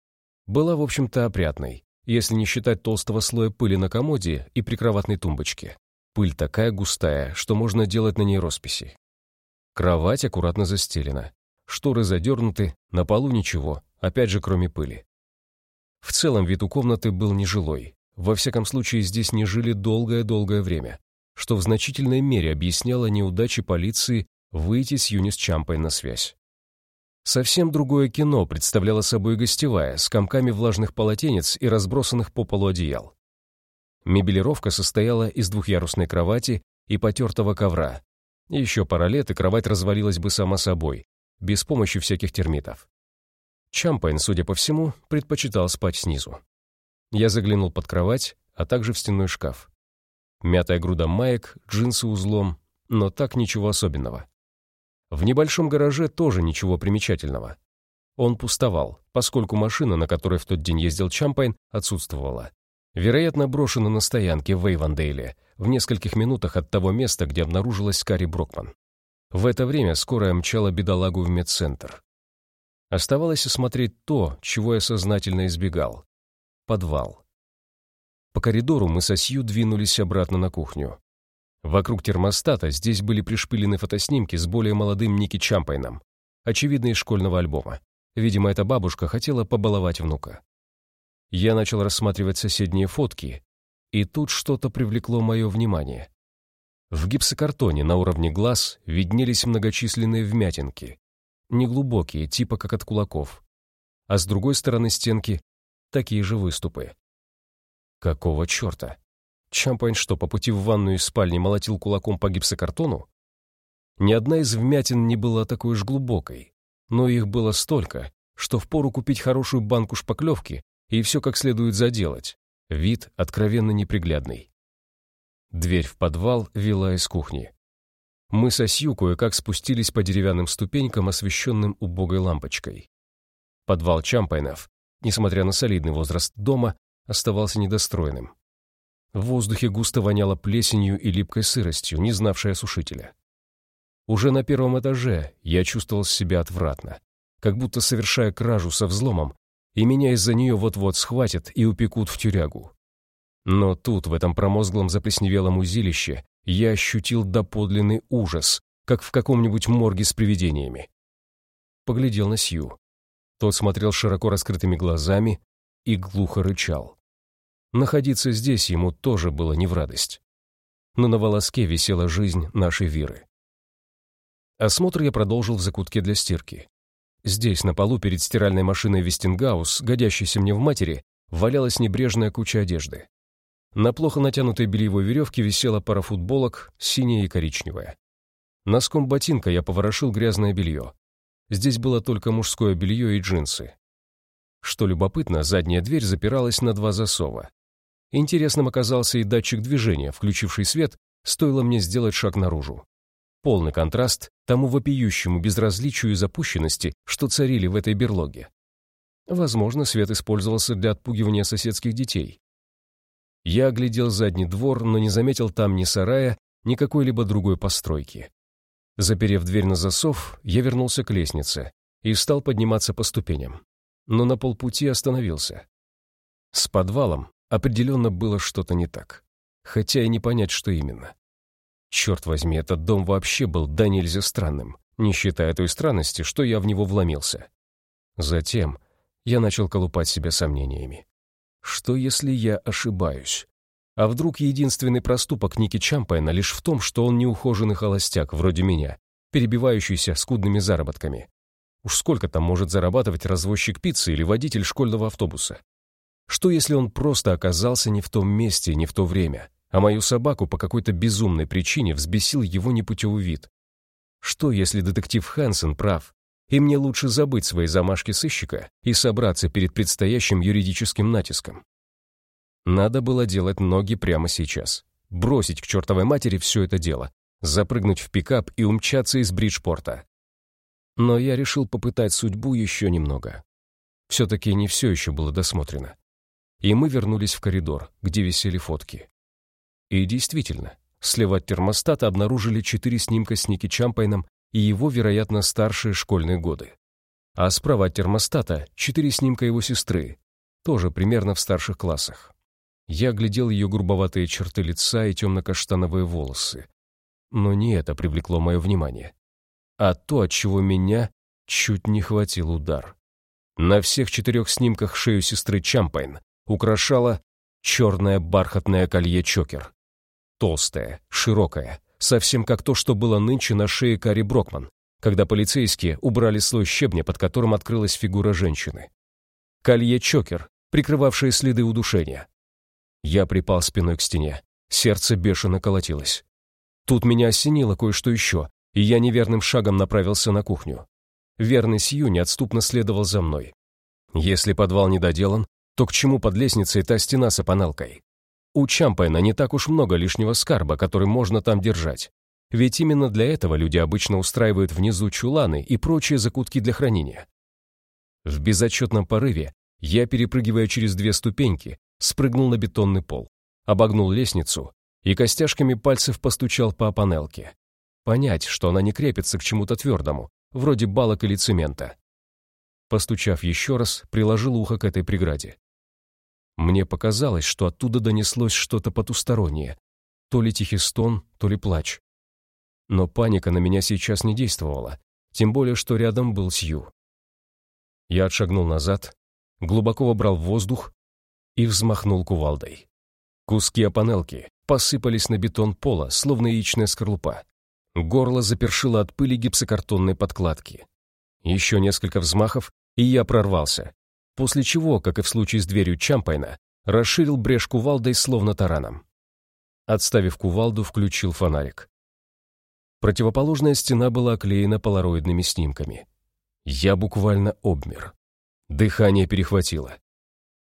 была, в общем-то, опрятной, если не считать толстого слоя пыли на комоде и прикроватной тумбочке. Пыль такая густая, что можно делать на ней росписи. Кровать аккуратно застелена. Шторы задернуты, на полу ничего, опять же кроме пыли. В целом вид у комнаты был нежилой. Во всяком случае, здесь не жили долгое-долгое время, что в значительной мере объясняло неудачи полиции выйти с Юнис Чампой на связь. Совсем другое кино представляло собой гостевая, с комками влажных полотенец и разбросанных по полу одеял. Мебелировка состояла из двухъярусной кровати и потертого ковра. Еще пара лет, и кровать развалилась бы сама собой, без помощи всяких термитов. Чампайн, судя по всему, предпочитал спать снизу. Я заглянул под кровать, а также в стенной шкаф. Мятая груда маек, джинсы узлом, но так ничего особенного. В небольшом гараже тоже ничего примечательного. Он пустовал, поскольку машина, на которой в тот день ездил Чампайн, отсутствовала. Вероятно, брошена на стоянке в Эйвандейле, в нескольких минутах от того места, где обнаружилась Кари Брокман. В это время скорая мчала бедолагу в медцентр. Оставалось осмотреть то, чего я сознательно избегал. Подвал. По коридору мы со Сью двинулись обратно на кухню. Вокруг термостата здесь были пришпилены фотоснимки с более молодым Ники Чампайном, очевидно, из школьного альбома. Видимо, эта бабушка хотела побаловать внука. Я начал рассматривать соседние фотки, и тут что-то привлекло мое внимание. В гипсокартоне на уровне глаз виднелись многочисленные вмятинки, неглубокие, типа как от кулаков, а с другой стороны стенки такие же выступы. Какого черта? Чампайн что, по пути в ванную из спальни молотил кулаком по гипсокартону? Ни одна из вмятин не была такой уж глубокой, но их было столько, что впору купить хорошую банку шпаклевки и все как следует заделать. Вид откровенно неприглядный. Дверь в подвал вела из кухни. Мы со Сью кое-как спустились по деревянным ступенькам, освещенным убогой лампочкой. Подвал Чампайнов, несмотря на солидный возраст дома, оставался недостроенным. В воздухе густо воняло плесенью и липкой сыростью, не знавшей осушителя. Уже на первом этаже я чувствовал себя отвратно, как будто совершая кражу со взломом, и меня из-за нее вот-вот схватят и упекут в тюрягу. Но тут, в этом промозглом заплесневелом узилище, я ощутил доподлинный ужас, как в каком-нибудь морге с привидениями. Поглядел на Сью. Тот смотрел широко раскрытыми глазами и глухо рычал. Находиться здесь ему тоже было не в радость. Но на волоске висела жизнь нашей Виры. Осмотр я продолжил в закутке для стирки. Здесь, на полу перед стиральной машиной Вестингаус, годящейся мне в матери, валялась небрежная куча одежды. На плохо натянутой бельевой веревке висела пара футболок, синяя и коричневая. Носком ботинка я поворошил грязное белье. Здесь было только мужское белье и джинсы. Что любопытно, задняя дверь запиралась на два засова. Интересным оказался и датчик движения, включивший свет, стоило мне сделать шаг наружу. Полный контраст тому вопиющему безразличию и запущенности, что царили в этой берлоге. Возможно, свет использовался для отпугивания соседских детей, я оглядел задний двор, но не заметил там ни сарая, ни какой-либо другой постройки. Заперев дверь на засов, я вернулся к лестнице и стал подниматься по ступеням. Но на полпути остановился. С подвалом определенно было что-то не так. Хотя и не понять, что именно. Черт возьми, этот дом вообще был да нельзя странным, не считая той странности, что я в него вломился. Затем Я начал колупать себя сомнениями. Что, если я ошибаюсь? А вдруг единственный проступок Ники Чампайна лишь в том, что он неухоженный холостяк, вроде меня, перебивающийся скудными заработками? Уж сколько там может зарабатывать развозчик пиццы или водитель школьного автобуса? Что, если он просто оказался не в том месте, не в то время, а мою собаку по какой-то безумной причине взбесил его непутевый вид? Что, если детектив Хансен прав, и мне лучше забыть свои замашки сыщика и собраться перед предстоящим юридическим натиском? Надо было делать ноги прямо сейчас. Бросить к чертовой матери все это дело, запрыгнуть в пикап и умчаться из Бриджпорта. Но я решил попытать судьбу еще немного. Все-таки не все еще было досмотрено. И мы вернулись в коридор, где висели фотки. И действительно, слева от термостата обнаружили четыре снимка с Ники Чампайном и его, вероятно, старшие школьные годы. А справа от термостата четыре снимка его сестры, тоже примерно в старших классах. Я глядел ее грубоватые черты лица и темно-каштановые волосы. Но не это привлекло мое внимание, а то, от чего меня чуть не хватил удар. На всех четырех снимках шею сестры Чампайн украшала черное бархатное колье-чокер. Толстое, широкое, совсем как то, что было нынче на шее Кари Брокман, когда полицейские убрали слой щебня, под которым открылась фигура женщины. Колье-чокер, прикрывавшее следы удушения. Я припал спиной к стене. Сердце бешено колотилось. Тут меня осенило кое-что еще, и я неверным шагом направился на кухню. Верный Сью неотступно следовал за мной. Если подвал не доделан, то к чему под лестницей та стена с опаналкой? У Чампайна не так уж много лишнего скарба, который можно там держать. Ведь именно для этого люди обычно устраивают внизу чуланы и прочие закутки для хранения. В безотчетном порыве я, перепрыгивая через две ступеньки, спрыгнул на бетонный пол, обогнул лестницу и костяшками пальцев постучал по панелке. Понять, что она не крепится к чему-то твердому, вроде балок или цемента. Постучав еще раз, приложил ухо к этой преграде. Мне показалось, что оттуда донеслось что-то потустороннее. То ли тихий стон, то ли плач. Но паника на меня сейчас не действовала, тем более, что рядом был Сью. Я отшагнул назад, глубоко вобрал воздух и взмахнул кувалдой. Куски опанелки посыпались на бетон пола, словно яичная скорлупа. Горло запершило от пыли гипсокартонной подкладки. Еще несколько взмахов, и я прорвался, после чего, как и в случае с дверью Чампайна, расширил брешь кувалдой словно тараном. Отставив кувалду, включил фонарик. Противоположная стена была оклеена полароидными снимками. Я буквально обмер. Дыхание перехватило.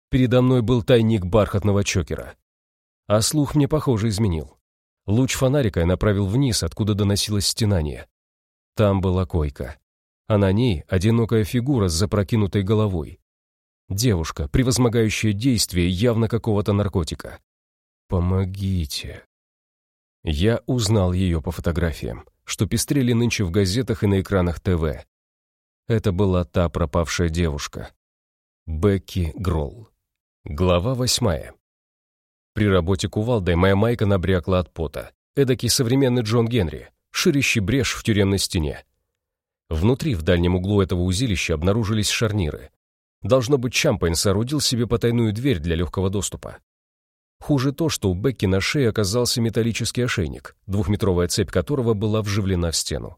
Передо мной был тайник бархатного чокера. А слух мне, похоже, изменил. Луч фонарика я направил вниз, откуда доносилось стенание. Там была койка. А на ней одинокая фигура с запрокинутой головой. Девушка, превозмогающая действие явно какого-то наркотика. «Помогите». Я узнал ее по фотографиям, что пестрели нынче в газетах и на экранах ТВ. Это была та пропавшая девушка. Бекки Гролл. Глава восьмая. При работе кувалдой моя майка набрякла от пота. Эдакий современный Джон Генри, ширящий брешь в тюремной стене. Внутри, в дальнем углу этого узилища, обнаружились шарниры. Должно быть, Чампайн соорудил себе потайную дверь для легкого доступа. Хуже то, что у Бекки на шее оказался металлический ошейник, двухметровая цепь которого была вживлена в стену.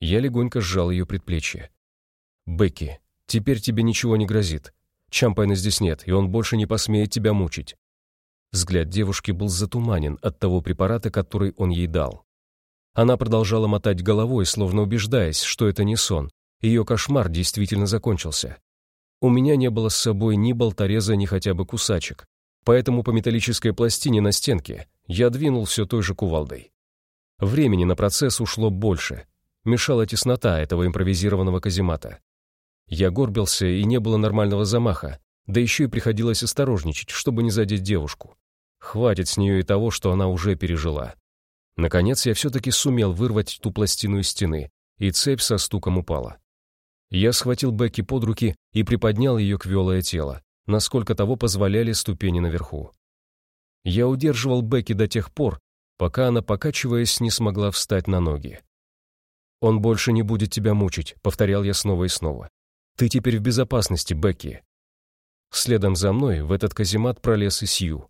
Я легонько сжал ее предплечье. «Бекки, теперь тебе ничего не грозит. Чампайна здесь нет, и он больше не посмеет тебя мучить». Взгляд девушки был затуманен от того препарата, который он ей дал. Она продолжала мотать головой, словно убеждаясь, что это не сон. Ее кошмар действительно закончился. У меня не было с собой ни болтореза, ни хотя бы кусачек. Поэтому по металлической пластине на стенке я двинул все той же кувалдой. Времени на процесс ушло больше. Мешала теснота этого импровизированного каземата. Я горбился, и не было нормального замаха, да еще и приходилось осторожничать, чтобы не задеть девушку. Хватит с нее и того, что она уже пережила. Наконец я все-таки сумел вырвать ту пластину из стены, и цепь со стуком упала. Я схватил Бекки под руки и приподнял ее квелое тело, насколько того позволяли ступени наверху. Я удерживал Бекки до тех пор, пока она, покачиваясь, не смогла встать на ноги. «Он больше не будет тебя мучить», — повторял я снова и снова. Ты теперь в безопасности, Бекки». Следом за мной в этот каземат пролез и Сью.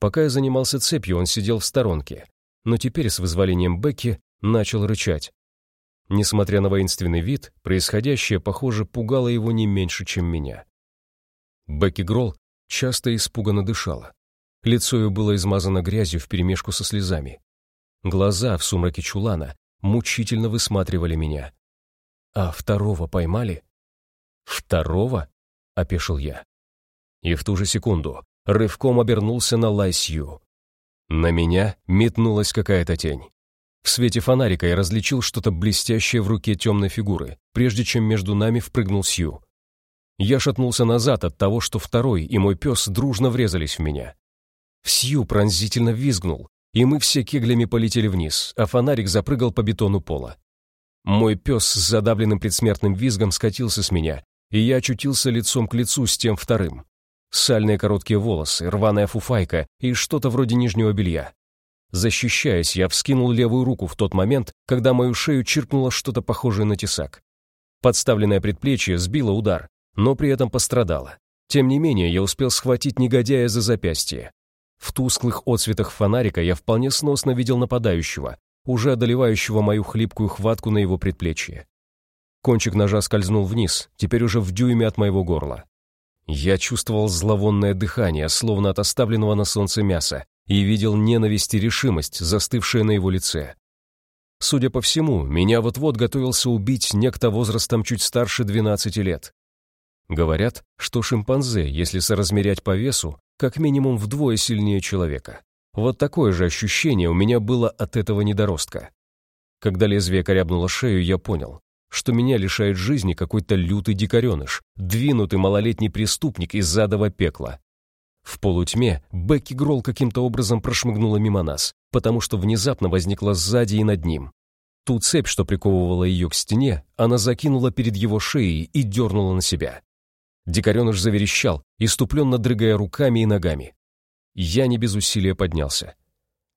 Пока я занимался цепью, он сидел в сторонке, но теперь с вызволением Бекки начал рычать. Несмотря на воинственный вид, происходящее, похоже, пугало его не меньше, чем меня. Бекки Гролл часто испуганно дышала. Лицо ее было измазано грязью вперемешку со слезами. Глаза в сумраке чулана мучительно высматривали меня. «А второго поймали?» «Второго?» — опешил я. И в ту же секунду рывком обернулся на Лайсью. На меня метнулась какая-то тень. В свете фонарика я различил что-то блестящее в руке темной фигуры, прежде чем между нами впрыгнул Сью. Я шатнулся назад от того, что второй и мой пес дружно врезались в меня. Сью пронзительно визгнул, и мы все кеглями полетели вниз, а фонарик запрыгал по бетону пола. Мой пес с задавленным предсмертным визгом скатился с меня, и я очутился лицом к лицу с тем вторым. Сальные короткие волосы, рваная фуфайка и что-то вроде нижнего белья. Защищаясь, я вскинул левую руку в тот момент, когда мою шею чиркнуло что-то похожее на тесак. Подставленное предплечье сбило удар, но при этом пострадало. Тем не менее, я успел схватить негодяя за запястье. В тусклых отсветах фонарика я вполне сносно видел нападающего, уже одолевающего мою хлипкую хватку на его предплечье. Кончик ножа скользнул вниз, теперь уже в дюйме от моего горла. Я чувствовал зловонное дыхание, словно от оставленного на солнце мяса, и видел ненависть и решимость, застывшие на его лице. Судя по всему, меня вот-вот готовился убить некто возрастом чуть старше 12 лет. Говорят, что шимпанзе, если соразмерять по весу, как минимум вдвое сильнее человека. Вот такое же ощущение у меня было от этого недоростка. Когда лезвие корябнуло шею, я понял, что меня лишает жизни какой-то лютый дикареныш, двинутый малолетний преступник из задова пекла. В полутьме Бекки Гролл каким-то образом прошмыгнула мимо нас, потому что внезапно возникла сзади и над ним. Ту цепь, что приковывала ее к стене, она закинула перед его шеей и дернула на себя. Дикареныш заверещал, иступленно дрыгая руками и ногами. Я не без усилия поднялся.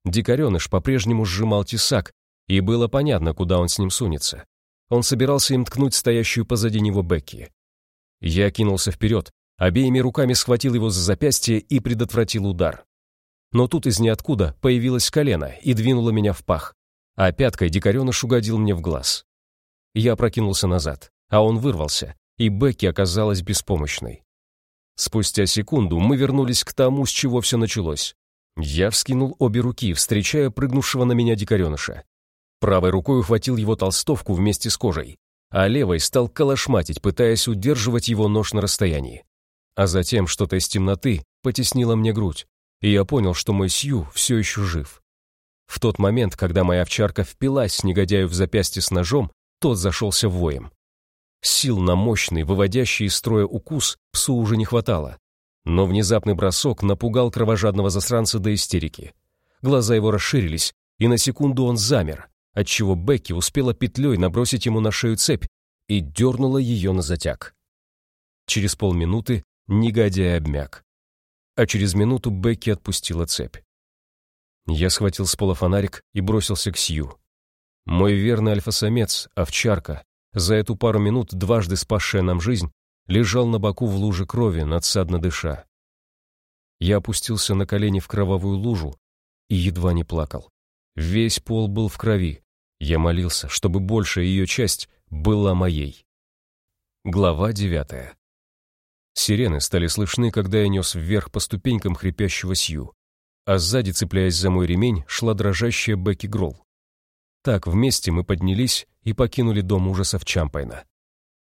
Дикареныш по-прежнему сжимал тесак, и было понятно, куда он с ним сунется. Он собирался им ткнуть стоящую позади него Бекки. Я кинулся вперед, Обеими руками схватил его за запястье и предотвратил удар. Но тут из ниоткуда появилось колено и двинуло меня в пах, а пяткой дикареныш угодил мне в глаз. Я прокинулся назад, а он вырвался, и Бекки оказалась беспомощной. Спустя секунду мы вернулись к тому, с чего все началось. Я вскинул обе руки, встречая прыгнувшего на меня дикареныша. Правой рукой ухватил его толстовку вместе с кожей, а левой стал калашматить, пытаясь удерживать его нож на расстоянии. А затем что-то из темноты потеснило мне грудь, и я понял, что мой Сью все еще жив. В тот момент, когда моя овчарка впилась негодяю в запястье с ножом, тот зашелся воем. Сил на мощный, выводящий из строя укус псу уже не хватало. Но внезапный бросок напугал кровожадного засранца до истерики. Глаза его расширились, и на секунду он замер, отчего Бекки успела петлей набросить ему на шею цепь и дернула ее на затяг. Через полминуты Негодяй обмяк. А через минуту Бекки отпустила цепь. Я схватил с пола фонарик и бросился к Сью. Мой верный альфа-самец, овчарка, за эту пару минут дважды спасшая нам жизнь, лежал на боку в луже крови, надсадно дыша. Я опустился на колени в кровавую лужу и едва не плакал. Весь пол был в крови. Я молился, чтобы большая ее часть была моей. Глава девятая. Сирены стали слышны, когда я нес вверх по ступенькам хрипящего Сью, а сзади, цепляясь за мой ремень, шла дрожащая Бекки Гролл. Так вместе мы поднялись и покинули дом ужасов Чампайна.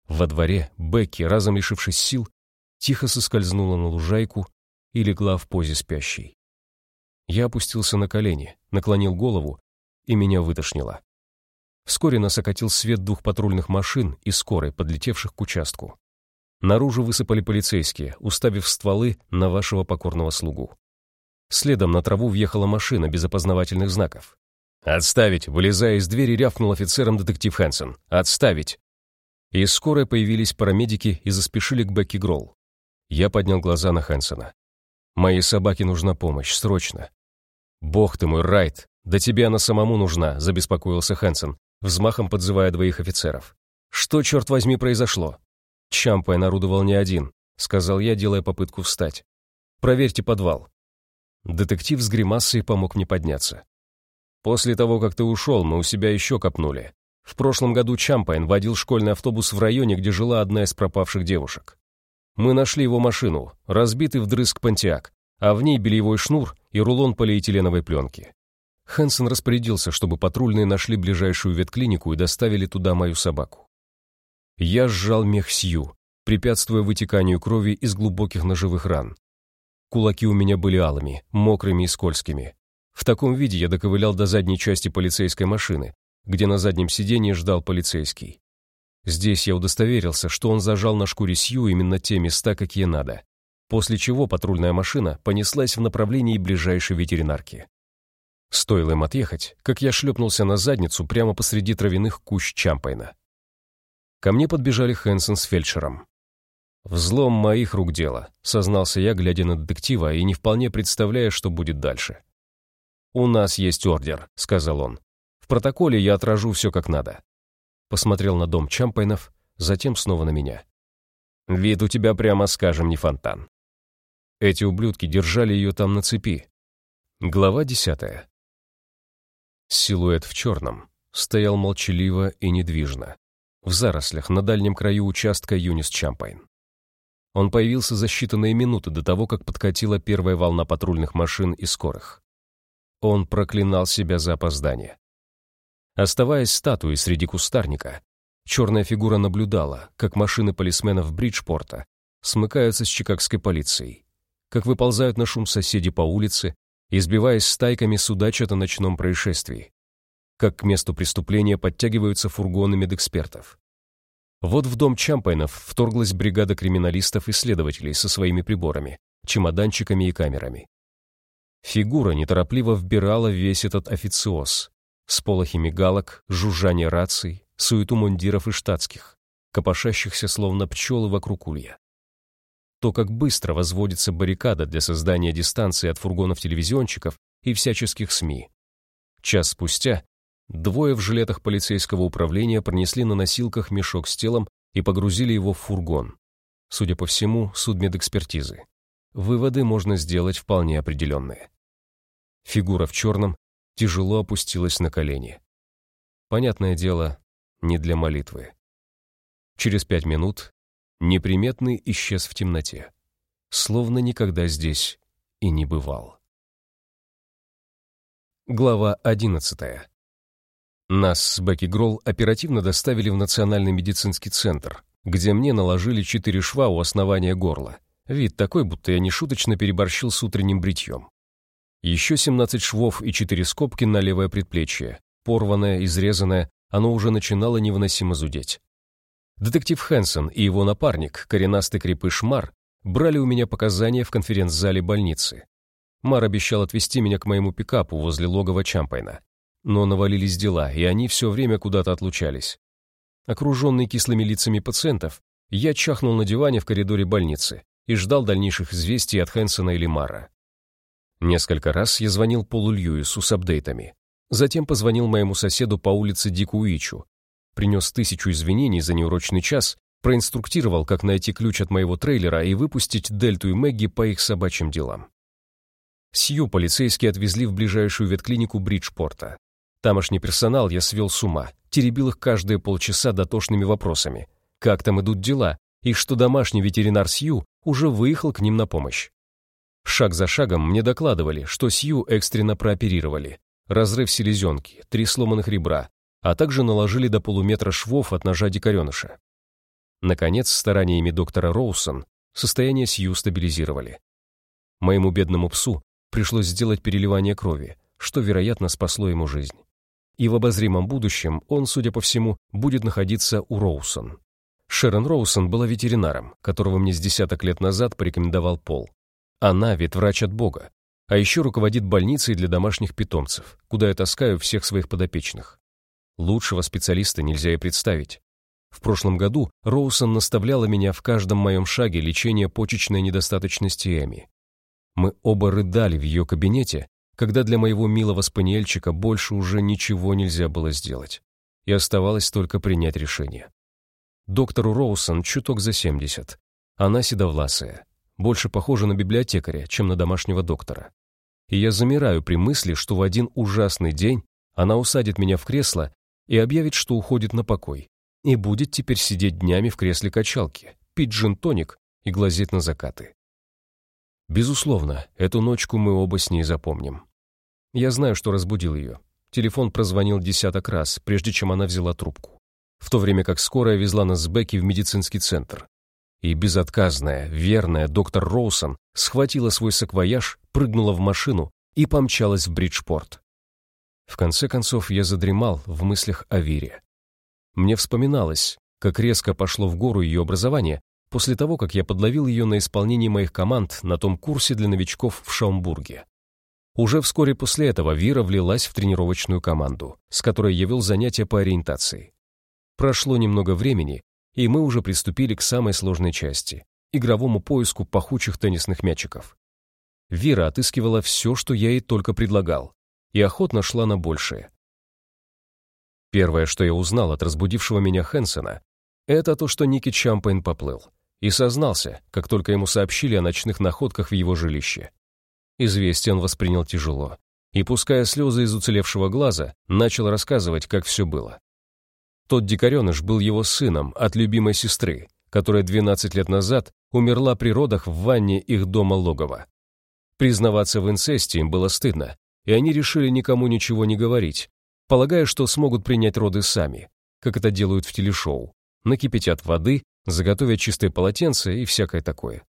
Во дворе Бекки, разом лишившись сил, тихо соскользнула на лужайку и легла в позе спящей. Я опустился на колени, наклонил голову, и меня вытошнило. Вскоре нас окатил свет двух патрульных машин и скорой, подлетевших к участку. Наружу высыпали полицейские, уставив стволы на вашего покорного слугу. Следом на траву въехала машина без опознавательных знаков. «Отставить!» — вылезая из двери, рявкнул офицером детектив Хэнсон. «Отставить!» Из скорой появились парамедики и заспешили к Бекки Гролл. Я поднял глаза на Хэнсона. «Моей собаке нужна помощь, срочно!» «Бог ты мой, Райт! Да тебе она самому нужна!» — забеспокоился Хэнсон, взмахом подзывая двоих офицеров. «Что, черт возьми, произошло?» Чампай нарудовал не один, сказал я, делая попытку встать. Проверьте подвал. Детектив с гримасой помог мне подняться. После того, как ты ушел, мы у себя еще копнули. В прошлом году Чампайн водил школьный автобус в районе, где жила одна из пропавших девушек. Мы нашли его машину, разбитый вдрызг Понтиак, а в ней бельевой шнур и рулон полиэтиленовой пленки. Хэнсон распорядился, чтобы патрульные нашли ближайшую ветклинику и доставили туда мою собаку. Я сжал мех Сью, препятствуя вытеканию крови из глубоких ножевых ран. Кулаки у меня были алыми, мокрыми и скользкими. В таком виде я доковылял до задней части полицейской машины, где на заднем сиденье ждал полицейский. Здесь я удостоверился, что он зажал на шкуре Сью именно те места, какие надо, после чего патрульная машина понеслась в направлении ближайшей ветеринарки. Стоило им отъехать, как я шлепнулся на задницу прямо посреди травяных кущ Чампайна. Ко мне подбежали Хэнсон с фельдшером. «Взлом моих рук дело», — сознался я, глядя на детектива и не вполне представляя, что будет дальше. «У нас есть ордер», — сказал он. «В протоколе я отражу все как надо». Посмотрел на дом Чампайнов, затем снова на меня. «Вид у тебя, прямо скажем, не фонтан». Эти ублюдки держали ее там на цепи. Глава десятая. Силуэт в черном стоял молчаливо и недвижно, в зарослях на дальнем краю участка Юнис Чампайн. Он появился за считанные минуты до того, как подкатила первая волна патрульных машин и скорых. Он проклинал себя за опоздание. Оставаясь статуей среди кустарника, черная фигура наблюдала, как машины полисменов Бриджпорта смыкаются с чикагской полицией, как выползают на шум соседи по улице, избиваясь стайками судачат о ночном происшествии, как к месту преступления подтягиваются фургоны медэкспертов. Вот в дом Чампайнов вторглась бригада криминалистов и следователей со своими приборами, чемоданчиками и камерами. Фигура неторопливо вбирала весь этот официоз. Сполохи мигалок, жужжание раций, суету мундиров и штатских, копошащихся словно пчелы вокруг улья. То, как быстро возводится баррикада для создания дистанции от фургонов телевизионщиков и всяческих СМИ. Час спустя двое в жилетах полицейского управления пронесли на носилках мешок с телом и погрузили его в фургон. Судя по всему, судмедэкспертизы. Выводы можно сделать вполне определенные. Фигура в черном тяжело опустилась на колени. Понятное дело, не для молитвы. Через пять минут неприметный исчез в темноте, словно никогда здесь и не бывал. Глава одиннадцатая. Нас с Бекки Гролл оперативно доставили в Национальный медицинский центр, где мне наложили четыре шва у основания горла. Вид такой, будто я нешуточно переборщил с утренним бритьем. Еще 17 швов и четыре скобки на левое предплечье. Порванное, изрезанное, оно уже начинало невыносимо зудеть. Детектив Хэнсон и его напарник, коренастый крепыш Мар, брали у меня показания в конференц-зале больницы. Мар обещал отвезти меня к моему пикапу возле логова Чампайна. Но навалились дела, и они все время куда-то отлучались. Окруженный кислыми лицами пациентов, я чахнул на диване в коридоре больницы и ждал дальнейших известий от Хэнсона или Мара. Несколько раз я звонил Полу Льюису с апдейтами. Затем позвонил моему соседу по улице Дику Уичу. Принес тысячу извинений за неурочный час, проинструктировал, как найти ключ от моего трейлера и выпустить Дельту и Мэгги по их собачьим делам. Сью полицейские отвезли в ближайшую ветклинику Бриджпорта. Тамошний персонал я свел с ума, теребил их каждые полчаса дотошными вопросами. Как там идут дела, и что домашний ветеринар Сью уже выехал к ним на помощь. Шаг за шагом мне докладывали, что Сью экстренно прооперировали. Разрыв селезенки, три сломанных ребра, а также наложили до полуметра швов от ножа дикареныша. Наконец, стараниями доктора Роусон состояние Сью стабилизировали. Моему бедному псу пришлось сделать переливание крови, что, вероятно, спасло ему жизнь. И в обозримом будущем он, судя по всему, будет находиться у Роусон. Шерон Роусон была ветеринаром, которого мне с десяток лет назад порекомендовал Пол. Она ведь врач от Бога, а еще руководит больницей для домашних питомцев, куда я таскаю всех своих подопечных. Лучшего специалиста нельзя и представить. В прошлом году Роусон наставляла меня в каждом моем шаге лечения почечной недостаточности Эми. Мы оба рыдали в ее кабинете, когда для моего милого спаниельчика больше уже ничего нельзя было сделать, и оставалось только принять решение. Доктору Роусон чуток за 70. Она седовласая, больше похожа на библиотекаря, чем на домашнего доктора. И я замираю при мысли, что в один ужасный день она усадит меня в кресло и объявит, что уходит на покой, и будет теперь сидеть днями в кресле качалки, пить джин-тоник и глазеть на закаты. Безусловно, эту ночку мы оба с ней запомним. Я знаю, что разбудил ее. Телефон прозвонил десяток раз, прежде чем она взяла трубку. В то время как скорая везла нас с Бекки в медицинский центр. И безотказная, верная доктор Роусон схватила свой саквояж, прыгнула в машину и помчалась в Бриджпорт. В конце концов, я задремал в мыслях о Вире. Мне вспоминалось, как резко пошло в гору ее образование после того, как я подловил ее на исполнении моих команд на том курсе для новичков в Шаумбурге. Уже вскоре после этого Вира влилась в тренировочную команду, с которой я вел занятия по ориентации. Прошло немного времени, и мы уже приступили к самой сложной части — игровому поиску пахучих теннисных мячиков. Вира отыскивала все, что я ей только предлагал, и охотно шла на большее. Первое, что я узнал от разбудившего меня Хэнсона, это то, что Ники Чампайн поплыл, и сознался, как только ему сообщили о ночных находках в его жилище. Известие он воспринял тяжело, и, пуская слезы из уцелевшего глаза, начал рассказывать, как все было. Тот дикареныш был его сыном от любимой сестры, которая 12 лет назад умерла при родах в ванне их дома-логова. Признаваться в инцесте им было стыдно, и они решили никому ничего не говорить, полагая, что смогут принять роды сами, как это делают в телешоу, накипятят воды, заготовят чистое полотенце и всякое такое.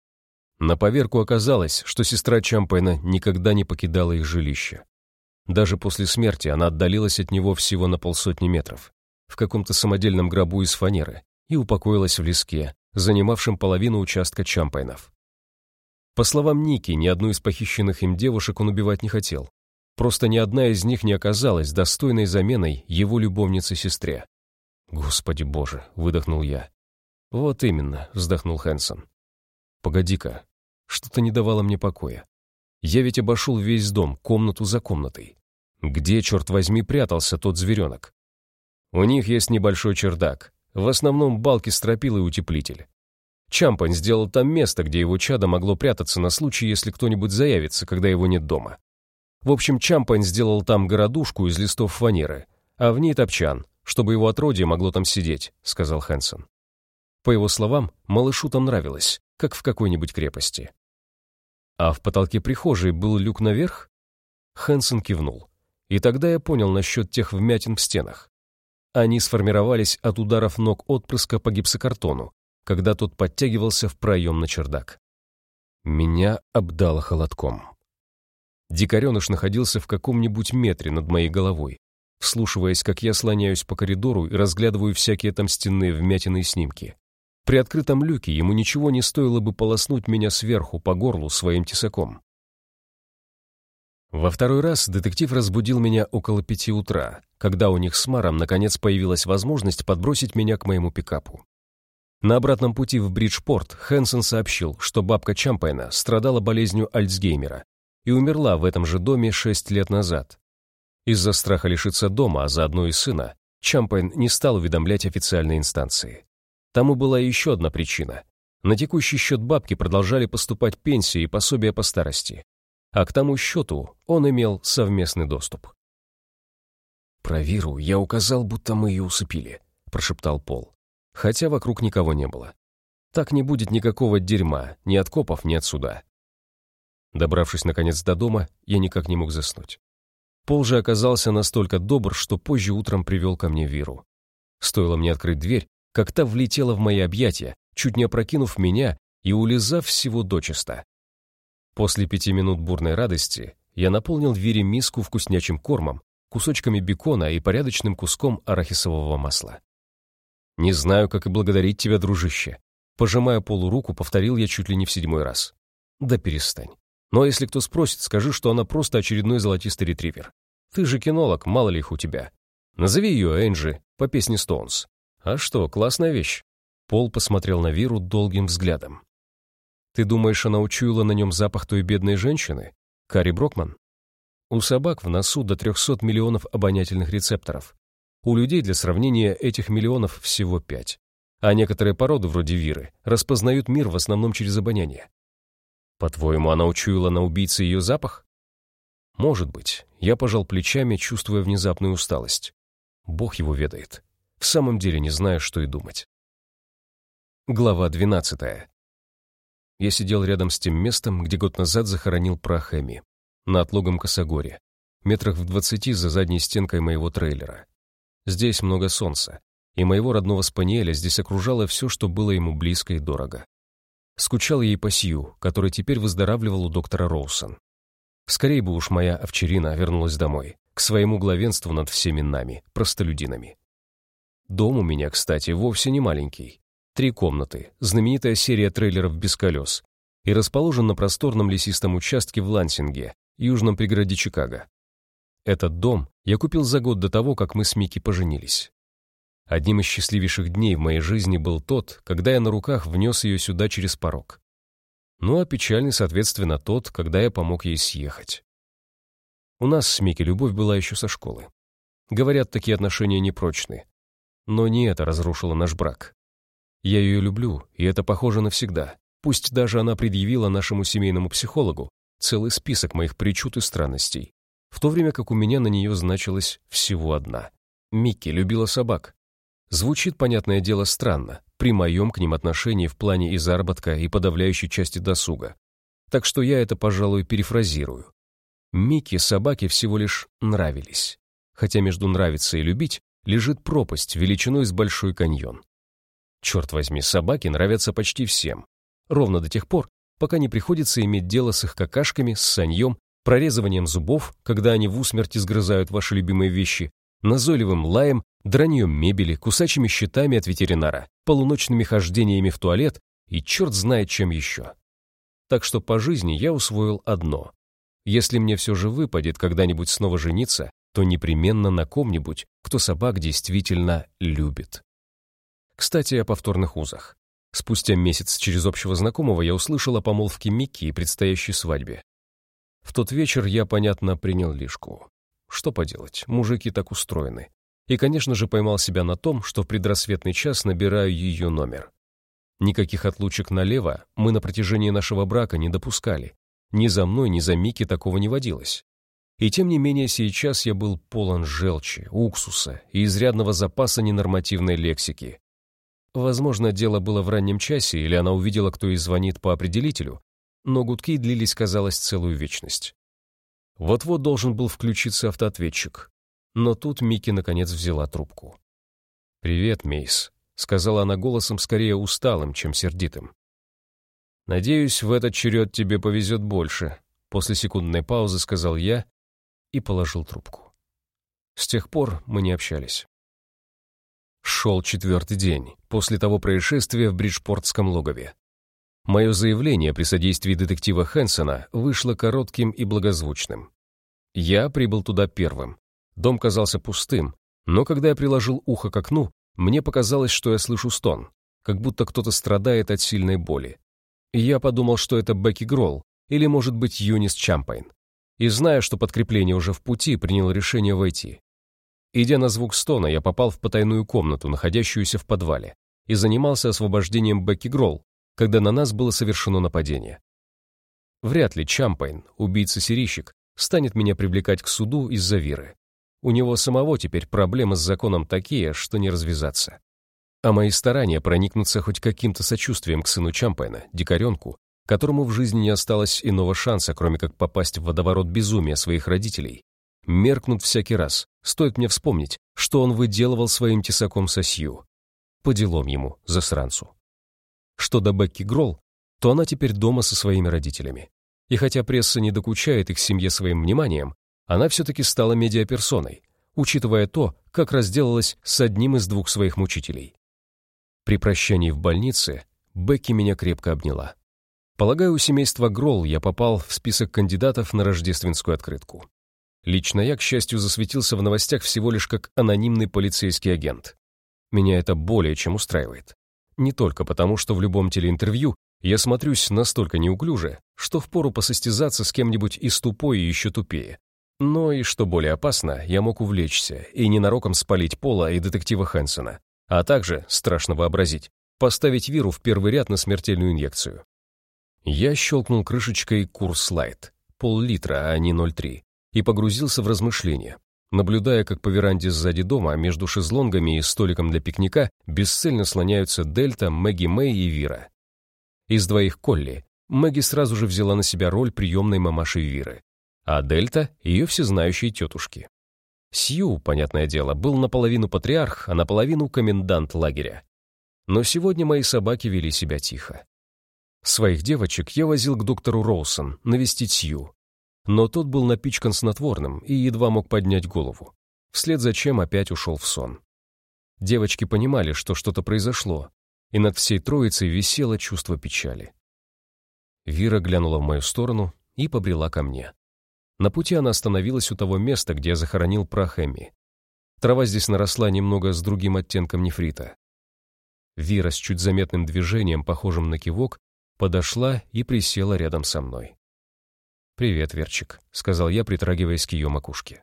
На поверку оказалось, что сестра Чампайна никогда не покидала их жилище. Даже после смерти она отдалилась от него всего на полсотни метров, в каком-то самодельном гробу из фанеры, и упокоилась в леске, занимавшем половину участка Чампайнов. По словам Ники, ни одну из похищенных им девушек он убивать не хотел. Просто ни одна из них не оказалась достойной заменой его любовнице-сестре. «Господи боже!» — выдохнул я. «Вот именно», — вздохнул Хэнсон. «Погоди-ка, что-то не давало мне покоя. Я ведь обошел весь дом, комнату за комнатой. Где, черт возьми, прятался тот зверенок? У них есть небольшой чердак, в основном балки стропил и утеплитель. Чампань сделал там место, где его чадо могло прятаться на случай, если кто-нибудь заявится, когда его нет дома. В общем, Чампань сделал там городушку из листов фанеры, а в ней топчан, чтобы его отродье могло там сидеть, сказал Хэнсон. По его словам, малышу там нравилось, как в какой-нибудь крепости. А в потолке прихожей был люк наверх? Хэнсон кивнул. И тогда я понял насчет тех вмятин в стенах. Они сформировались от ударов ног отпрыска по гипсокартону, когда тот подтягивался в проем на чердак. Меня обдало холодком. Дикареныш находился в каком-нибудь метре над моей головой, вслушиваясь, как я слоняюсь по коридору и разглядываю всякие там стенные вмятины и снимки. При открытом люке ему ничего не стоило бы полоснуть меня сверху по горлу своим тесаком. Во второй раз детектив разбудил меня около пяти утра, когда у них с Маром наконец появилась возможность подбросить меня к моему пикапу. На обратном пути в Бриджпорт Хэнсон сообщил, что бабка Чампайна страдала болезнью Альцгеймера и умерла в этом же доме шесть лет назад. Из-за страха лишиться дома, а заодно и сына, Чампайн не стал уведомлять официальные инстанции. Тому была еще одна причина. На текущий счет бабки продолжали поступать пенсии и пособия по старости. А к тому счету он имел совместный доступ. «Про Виру я указал, будто мы ее усыпили», — прошептал Пол. Хотя вокруг никого не было. Так не будет никакого дерьма, ни от копов, ни от суда. Добравшись, наконец, до дома, я никак не мог заснуть. Пол же оказался настолько добр, что позже утром привел ко мне Виру. Стоило мне открыть дверь, как та влетела в мои объятия, чуть не опрокинув меня и улизав всего дочисто. После пяти минут бурной радости я наполнил Вере миску вкуснячим кормом, кусочками бекона и порядочным куском арахисового масла. «Не знаю, как и благодарить тебя, дружище», пожимая полуруку, повторил я чуть ли не в седьмой раз. «Да перестань. Но если кто спросит, скажи, что она просто очередной золотистый ретривер. Ты же кинолог, мало ли их у тебя. Назови ее Энджи по песне Стоунс. «А что, классная вещь?» Пол посмотрел на Виру долгим взглядом. «Ты думаешь, она учуяла на нем запах той бедной женщины? Карри Брокман?» У собак в носу до 300 миллионов обонятельных рецепторов. У людей для сравнения этих миллионов всего пять. а некоторые породы, вроде Виры, распознают мир в основном через обоняние. По-твоему, она учуяла на убийце ее запах? Может быть. Я пожал плечами, чувствуя внезапную усталость. Бог его ведает. В самом деле не знаю, что и думать. Глава двенадцатая. Я сидел рядом с тем местом, где год назад захоронил прах Эми, на отлогом косогоре, метрах в двадцати за задней стенкой моего трейлера. Здесь много солнца, и моего родного спаниеля здесь окружало все, что было ему близко и дорого. Скучал ей по Сью, который теперь выздоравливал у доктора Роусон. Скорее бы уж моя овчарина вернулась домой, к своему главенству над всеми нами, простолюдинами. Дом у меня, кстати, вовсе не маленький. Три комнаты, знаменитая серия трейлеров без колес, и расположен на просторном лесистом участке в Лансинге, южном пригороде Чикаго. Этот дом я купил за год до того, как мы с Микки поженились. Одним из счастливейших дней в моей жизни был тот, когда я на руках внес ее сюда через порог. Ну а печальный, соответственно, тот, когда я помог ей съехать. У нас с Микки любовь была еще со школы. Говорят, такие отношения непрочны. Но не это разрушило наш брак. Я ее люблю, и это похоже навсегда. Пусть даже она предъявила нашему семейному психологу целый список моих причуд и странностей, в то время как у меня на нее значилась всего одна. Микки любила собак, Звучит, понятное дело, странно, при моем к ним отношении в плане и заработка, и подавляющей части досуга. Так что я это, пожалуй, перефразирую. Микки собаки всего лишь нравились. Хотя между нравиться и любить лежит пропасть величиной с большой каньон. Черт возьми, собаки нравятся почти всем. Ровно до тех пор, пока не приходится иметь дело с их какашками, с саньем, прорезыванием зубов, когда они в усмерти сгрызают ваши любимые вещи, назойливым лаем драньем мебели, кусачими щитами от ветеринара, полуночными хождениями в туалет и черт знает чем еще. Так что по жизни я усвоил одно. Если мне все же выпадет когда-нибудь снова жениться, то непременно на ком-нибудь, кто собак действительно любит. Кстати, о повторных узах. Спустя месяц через общего знакомого я услышал о помолвке Микки и предстоящей свадьбе. В тот вечер я, понятно, принял лишку. Что поделать, мужики так устроены. И, конечно же, поймал себя на том, что в предрассветный час набираю ее номер. Никаких отлучек налево мы на протяжении нашего брака не допускали. Ни за мной, ни за Мики такого не водилось. И тем не менее сейчас я был полон желчи, уксуса и изрядного запаса ненормативной лексики. Возможно, дело было в раннем часе, или она увидела, кто ей звонит по определителю, но гудки длились, казалось, целую вечность. Вот-вот должен был включиться автоответчик. Но тут Микки наконец взяла трубку. «Привет, Мейс», — сказала она голосом скорее усталым, чем сердитым. «Надеюсь, в этот черед тебе повезет больше», — после секундной паузы сказал я и положил трубку. С тех пор мы не общались. Шел четвертый день после того происшествия в Бриджпортском логове. Мое заявление при содействии детектива Хэнсона вышло коротким и благозвучным. Я прибыл туда первым, Дом казался пустым, но когда я приложил ухо к окну, мне показалось, что я слышу стон, как будто кто-то страдает от сильной боли. Я подумал, что это Бекки Гролл или, может быть, Юнис Чампайн. И зная, что подкрепление уже в пути, принял решение войти. Идя на звук стона, я попал в потайную комнату, находящуюся в подвале, и занимался освобождением Бекки Гролл, когда на нас было совершено нападение. Вряд ли Чампайн, убийца-серийщик, станет меня привлекать к суду из-за Виры. У него самого теперь проблемы с законом такие, что не развязаться. А мои старания проникнуться хоть каким-то сочувствием к сыну Чампайна, дикаренку, которому в жизни не осталось иного шанса, кроме как попасть в водоворот безумия своих родителей, меркнут всякий раз, стоит мне вспомнить, что он выделывал своим тесаком со Сью. Поделом ему, засранцу. Что до Бекки Гролл, то она теперь дома со своими родителями. И хотя пресса не докучает их семье своим вниманием, она все-таки стала медиаперсоной, учитывая то, как разделалась с одним из двух своих мучителей. При прощании в больнице Бекки меня крепко обняла. Полагаю, у семейства Гролл я попал в список кандидатов на рождественскую открытку. Лично я, к счастью, засветился в новостях всего лишь как анонимный полицейский агент. Меня это более чем устраивает. Не только потому, что в любом телеинтервью я смотрюсь настолько неуклюже, что впору посостязаться с кем-нибудь из тупой и еще тупее, но и, что более опасно, я мог увлечься и ненароком спалить Пола и детектива Хэнсона, А также, страшно вообразить, поставить Виру в первый ряд на смертельную инъекцию. Я щелкнул крышечкой курс лайт, пол-литра, а не 0,3, и погрузился в размышления, наблюдая, как по веранде сзади дома между шезлонгами и столиком для пикника бесцельно слоняются Дельта, Мэгги Мэй и Вира. Из двоих Колли Мэгги сразу же взяла на себя роль приемной мамаши Виры, а Дельта — ее всезнающей тетушки. Сью, понятное дело, был наполовину патриарх, а наполовину комендант лагеря. Но сегодня мои собаки вели себя тихо. Своих девочек я возил к доктору Роусон навестить Сью. Но тот был напичкан снотворным и едва мог поднять голову, вслед за чем опять ушел в сон. Девочки понимали, что что-то произошло, и над всей троицей висело чувство печали. Вира глянула в мою сторону и побрела ко мне. На пути она остановилась у того места, где я захоронил прах Эмми. Трава здесь наросла немного с другим оттенком нефрита. Вира с чуть заметным движением, похожим на кивок, подошла и присела рядом со мной. «Привет, Верчик», — сказал я, притрагиваясь к ее макушке.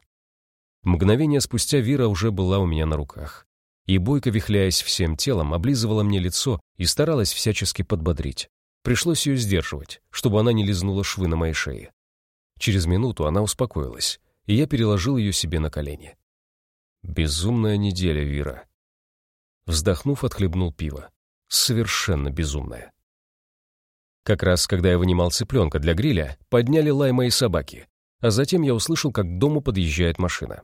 Мгновение спустя Вира уже была у меня на руках. И бойко, вихляясь всем телом, облизывала мне лицо и старалась всячески подбодрить. Пришлось ее сдерживать, чтобы она не лизнула швы на моей шее. Через минуту она успокоилась, и я переложил ее себе на колени. Безумная неделя, Вира. Вздохнув, отхлебнул пиво. Совершенно безумная. Как раз, когда я вынимал цыпленка для гриля, подняли лай мои собаки, а затем я услышал, как к дому подъезжает машина.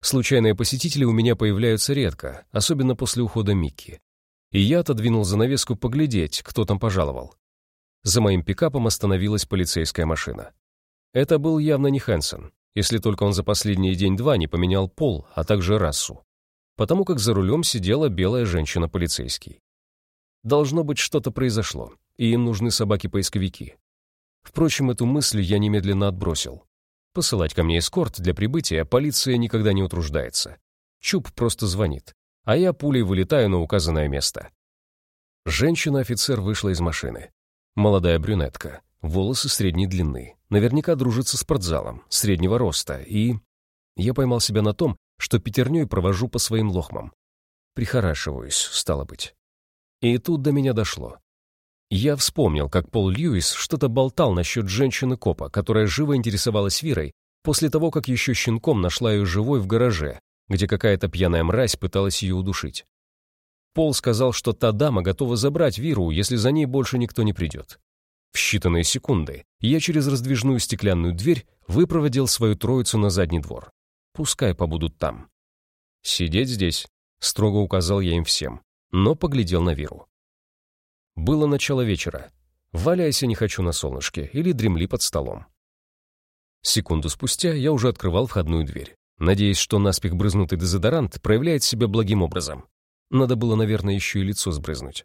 Случайные посетители у меня появляются редко, особенно после ухода Микки. И я отодвинул занавеску поглядеть, кто там пожаловал. За моим пикапом остановилась полицейская машина. Это был явно не Хэнсон, если только он за последний день-два не поменял пол, а также расу. Потому как за рулем сидела белая женщина-полицейский. Должно быть, что-то произошло, и им нужны собаки-поисковики. Впрочем, эту мысль я немедленно отбросил. Посылать ко мне эскорт для прибытия полиция никогда не утруждается. Чуб просто звонит, а я пулей вылетаю на указанное место. Женщина-офицер вышла из машины. Молодая брюнетка, волосы средней длины, наверняка дружит со спортзалом, среднего роста, и... Я поймал себя на том, что пятерней провожу по своим лохмам. Прихорашиваюсь, стало быть. И тут до меня дошло. Я вспомнил, как Пол Льюис что-то болтал насчет женщины-копа, которая живо интересовалась Вирой, после того, как еще щенком нашла ее живой в гараже, где какая-то пьяная мразь пыталась ее удушить. Пол сказал, что та дама готова забрать Виру, если за ней больше никто не придет. В считанные секунды я через раздвижную стеклянную дверь выпроводил свою троицу на задний двор. Пускай побудут там. «Сидеть здесь», — строго указал я им всем, но поглядел на Виру. Было начало вечера. Валяйся не хочу на солнышке или дремли под столом. Секунду спустя я уже открывал входную дверь, надеясь, что наспех брызнутый дезодорант проявляет себя благим образом. Надо было, наверное, еще и лицо сбрызнуть.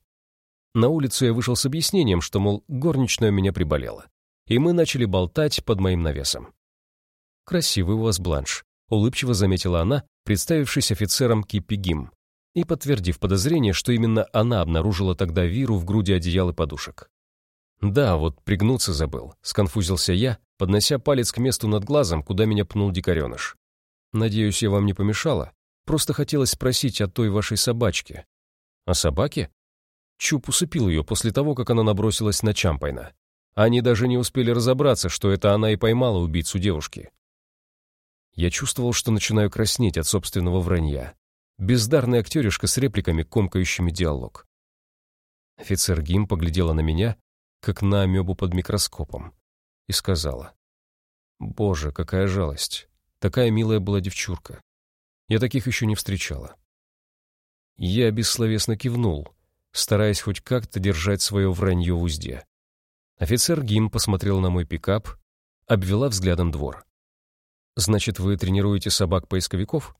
На улицу я вышел с объяснением, что, мол, горничная у меня приболела. И мы начали болтать под моим навесом. «Красивый у вас бланш», — улыбчиво заметила она, представившись офицером Киппи Гим, и подтвердив подозрение, что именно она обнаружила тогда Виру в груди одеял и подушек. «Да, вот пригнуться забыл», — сконфузился я, поднося палец к месту над глазом, куда меня пнул дикареныш. «Надеюсь, я вам не помешала? Просто хотелось спросить о той вашей собачке». «О собаке?» Чуп усыпил ее после того, как она набросилась на Чампайна. Они даже не успели разобраться, что это она и поймала убийцу девушки. Я чувствовал, что начинаю краснеть от собственного вранья. Бездарный актеришка с репликами, комкающими диалог. Офицер Гим поглядела на меня, как на амебу под микроскопом, и сказала. «Боже, какая жалость! Такая милая была девчурка. Я таких еще не встречала». Я бессловесно кивнул, стараясь хоть как-то держать свое вранье в узде. Офицер Гим посмотрел на мой пикап, обвела взглядом двор. «Значит, вы тренируете собак-поисковиков?»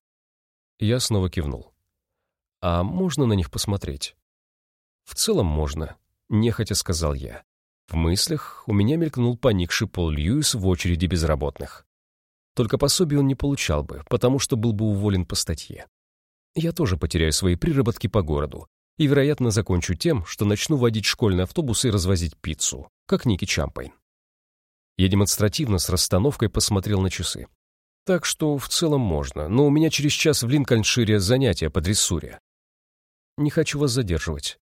Я снова кивнул. «А можно на них посмотреть?» «В целом можно», — нехотя сказал я. В мыслях у меня мелькнул поникший Пол Льюис в очереди безработных. Только пособие он не получал бы, потому что был бы уволен по статье. Я тоже потеряю свои приработки по городу, и, вероятно, закончу тем, что начну водить школьный автобус и развозить пиццу, как Ники Чампайн. Я демонстративно с расстановкой посмотрел на часы. Так что в целом можно, но у меня через час в Линкольншире занятия по дрессуре. «Не хочу вас задерживать».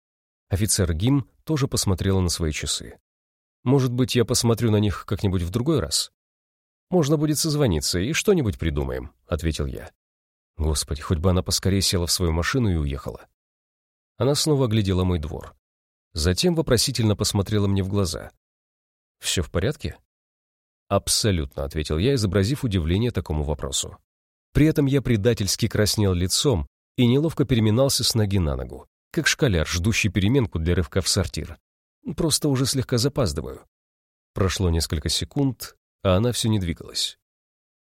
Офицер Гим тоже посмотрела на свои часы. «Может быть, я посмотрю на них как-нибудь в другой раз?» «Можно будет созвониться и что-нибудь придумаем», — ответил я. Господи, хоть бы она поскорее села в свою машину и уехала. Она снова оглядела мой двор. Затем вопросительно посмотрела мне в глаза. «Все в порядке?» «Абсолютно», — ответил я, изобразив удивление такому вопросу. При этом я предательски краснел лицом и неловко переминался с ноги на ногу, как школяр, ждущий переменку для рывка в сортир. Просто уже слегка запаздываю. Прошло несколько секунд, а она все не двигалась.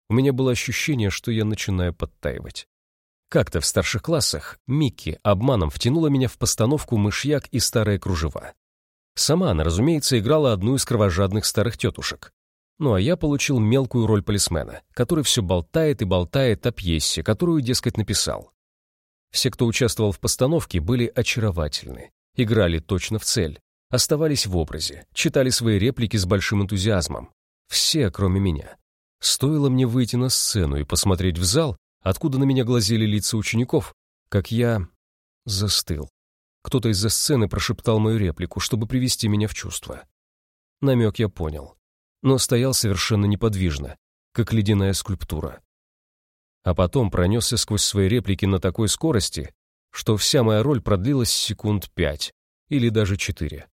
У меня было ощущение, что я начинаю подтаивать. Как-то в старших классах Микки обманом втянула меня в постановку «Мышьяк и старые кружева». Сама она, разумеется, играла одну из кровожадных старых тетушек. Ну а я получил мелкую роль полисмена, который все болтает и болтает о пьесе, которую, дескать, написал. Все, кто участвовал в постановке, были очаровательны, играли точно в цель, оставались в образе, читали свои реплики с большим энтузиазмом. Все, кроме меня. Стоило мне выйти на сцену и посмотреть в зал, откуда на меня глазели лица учеников, как я застыл. Кто-то из-за сцены прошептал мою реплику, чтобы привести меня в чувство. Намек я понял но стоял совершенно неподвижно, как ледяная скульптура. А потом пронесся сквозь свои реплики на такой скорости, что вся моя роль продлилась секунд пять или даже четыре.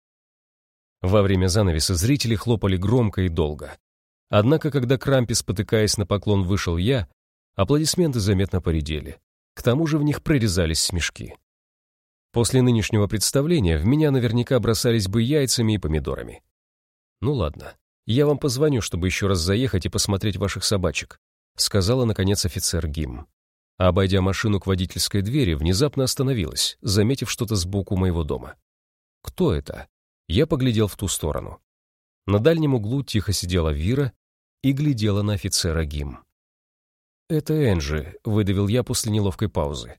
Во время занавеса зрители хлопали громко и долго. Однако, когда Крампи, спотыкаясь на поклон, вышел я, аплодисменты заметно поредели. К тому же в них прорезались смешки. После нынешнего представления в меня наверняка бросались бы яйцами и помидорами. Ну ладно, «Я вам позвоню, чтобы еще раз заехать и посмотреть ваших собачек», сказала, наконец, офицер Гим. Обойдя машину к водительской двери, внезапно остановилась, заметив что-то сбоку моего дома. «Кто это?» Я поглядел в ту сторону. На дальнем углу тихо сидела Вира и глядела на офицера Гим. «Это Энджи», — выдавил я после неловкой паузы.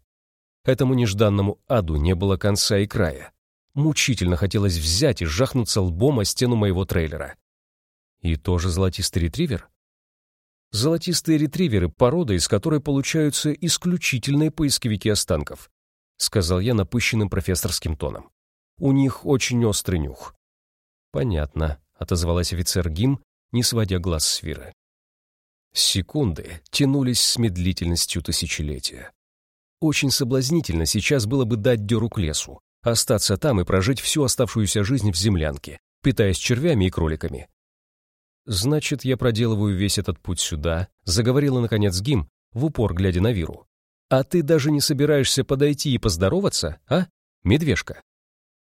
Этому нежданному аду не было конца и края. Мучительно хотелось взять и жахнуться лбом о стену моего трейлера. И тоже золотистый ретривер? Золотистые ретриверы — порода, из которой получаются исключительные поисковики останков, сказал я напыщенным профессорским тоном. У них очень острый нюх. Понятно, отозвалась офицер Гим, не сводя глаз с Виры. Секунды тянулись с медлительностью тысячелетия. Очень соблазнительно сейчас было бы дать дёру к лесу, остаться там и прожить всю оставшуюся жизнь в землянке, питаясь червями и кроликами. «Значит, я проделываю весь этот путь сюда», — заговорила, наконец, Гим, в упор глядя на Виру. «А ты даже не собираешься подойти и поздороваться, а, медвежка?»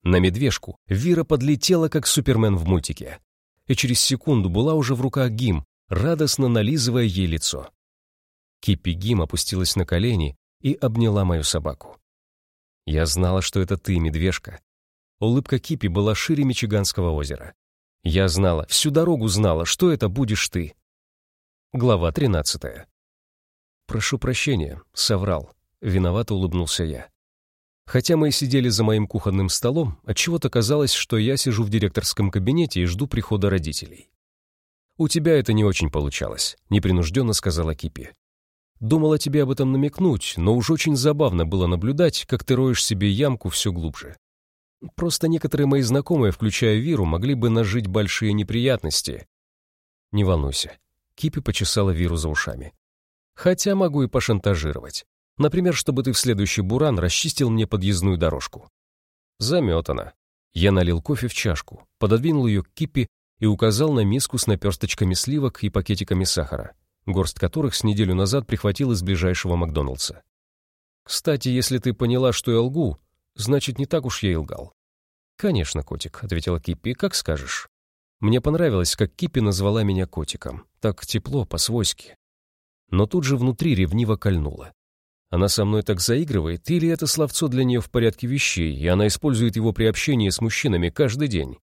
На медвежку Вира подлетела, как Супермен в мультике. И через секунду была уже в руках Гим, радостно нализывая ей лицо. Киппи Гим опустилась на колени и обняла мою собаку. «Я знала, что это ты, медвежка». Улыбка Кипи была шире Мичиганского озера. Я знала, всю дорогу знала, что это будешь ты. Глава 13. Прошу прощения, соврал. Виновато улыбнулся я. Хотя мы и сидели за моим кухонным столом, отчего-то казалось, что я сижу в директорском кабинете и жду прихода родителей. «У тебя это не очень получалось», — непринужденно сказала Кипи. «Думала тебе об этом намекнуть, но уж очень забавно было наблюдать, как ты роешь себе ямку все глубже. Просто некоторые мои знакомые, включая Виру, могли бы нажить большие неприятности. Не волнуйся. Кипи почесала Виру за ушами. Хотя могу и пошантажировать. Например, чтобы ты в следующий буран расчистил мне подъездную дорожку. Заметано. Я налил кофе в чашку, пододвинул ее к Кипи и указал на миску с наперсточками сливок и пакетиками сахара, горсть которых с неделю назад прихватил из ближайшего Макдоналдса. Кстати, если ты поняла, что я лгу, значит, не так уж я и лгал. «Конечно, котик», — ответила Киппи, — «как скажешь». Мне понравилось, как Киппи назвала меня котиком. Так тепло, по-свойски. Но тут же внутри ревниво кольнуло. Она со мной так заигрывает, или это словцо для нее в порядке вещей, и она использует его при общении с мужчинами каждый день?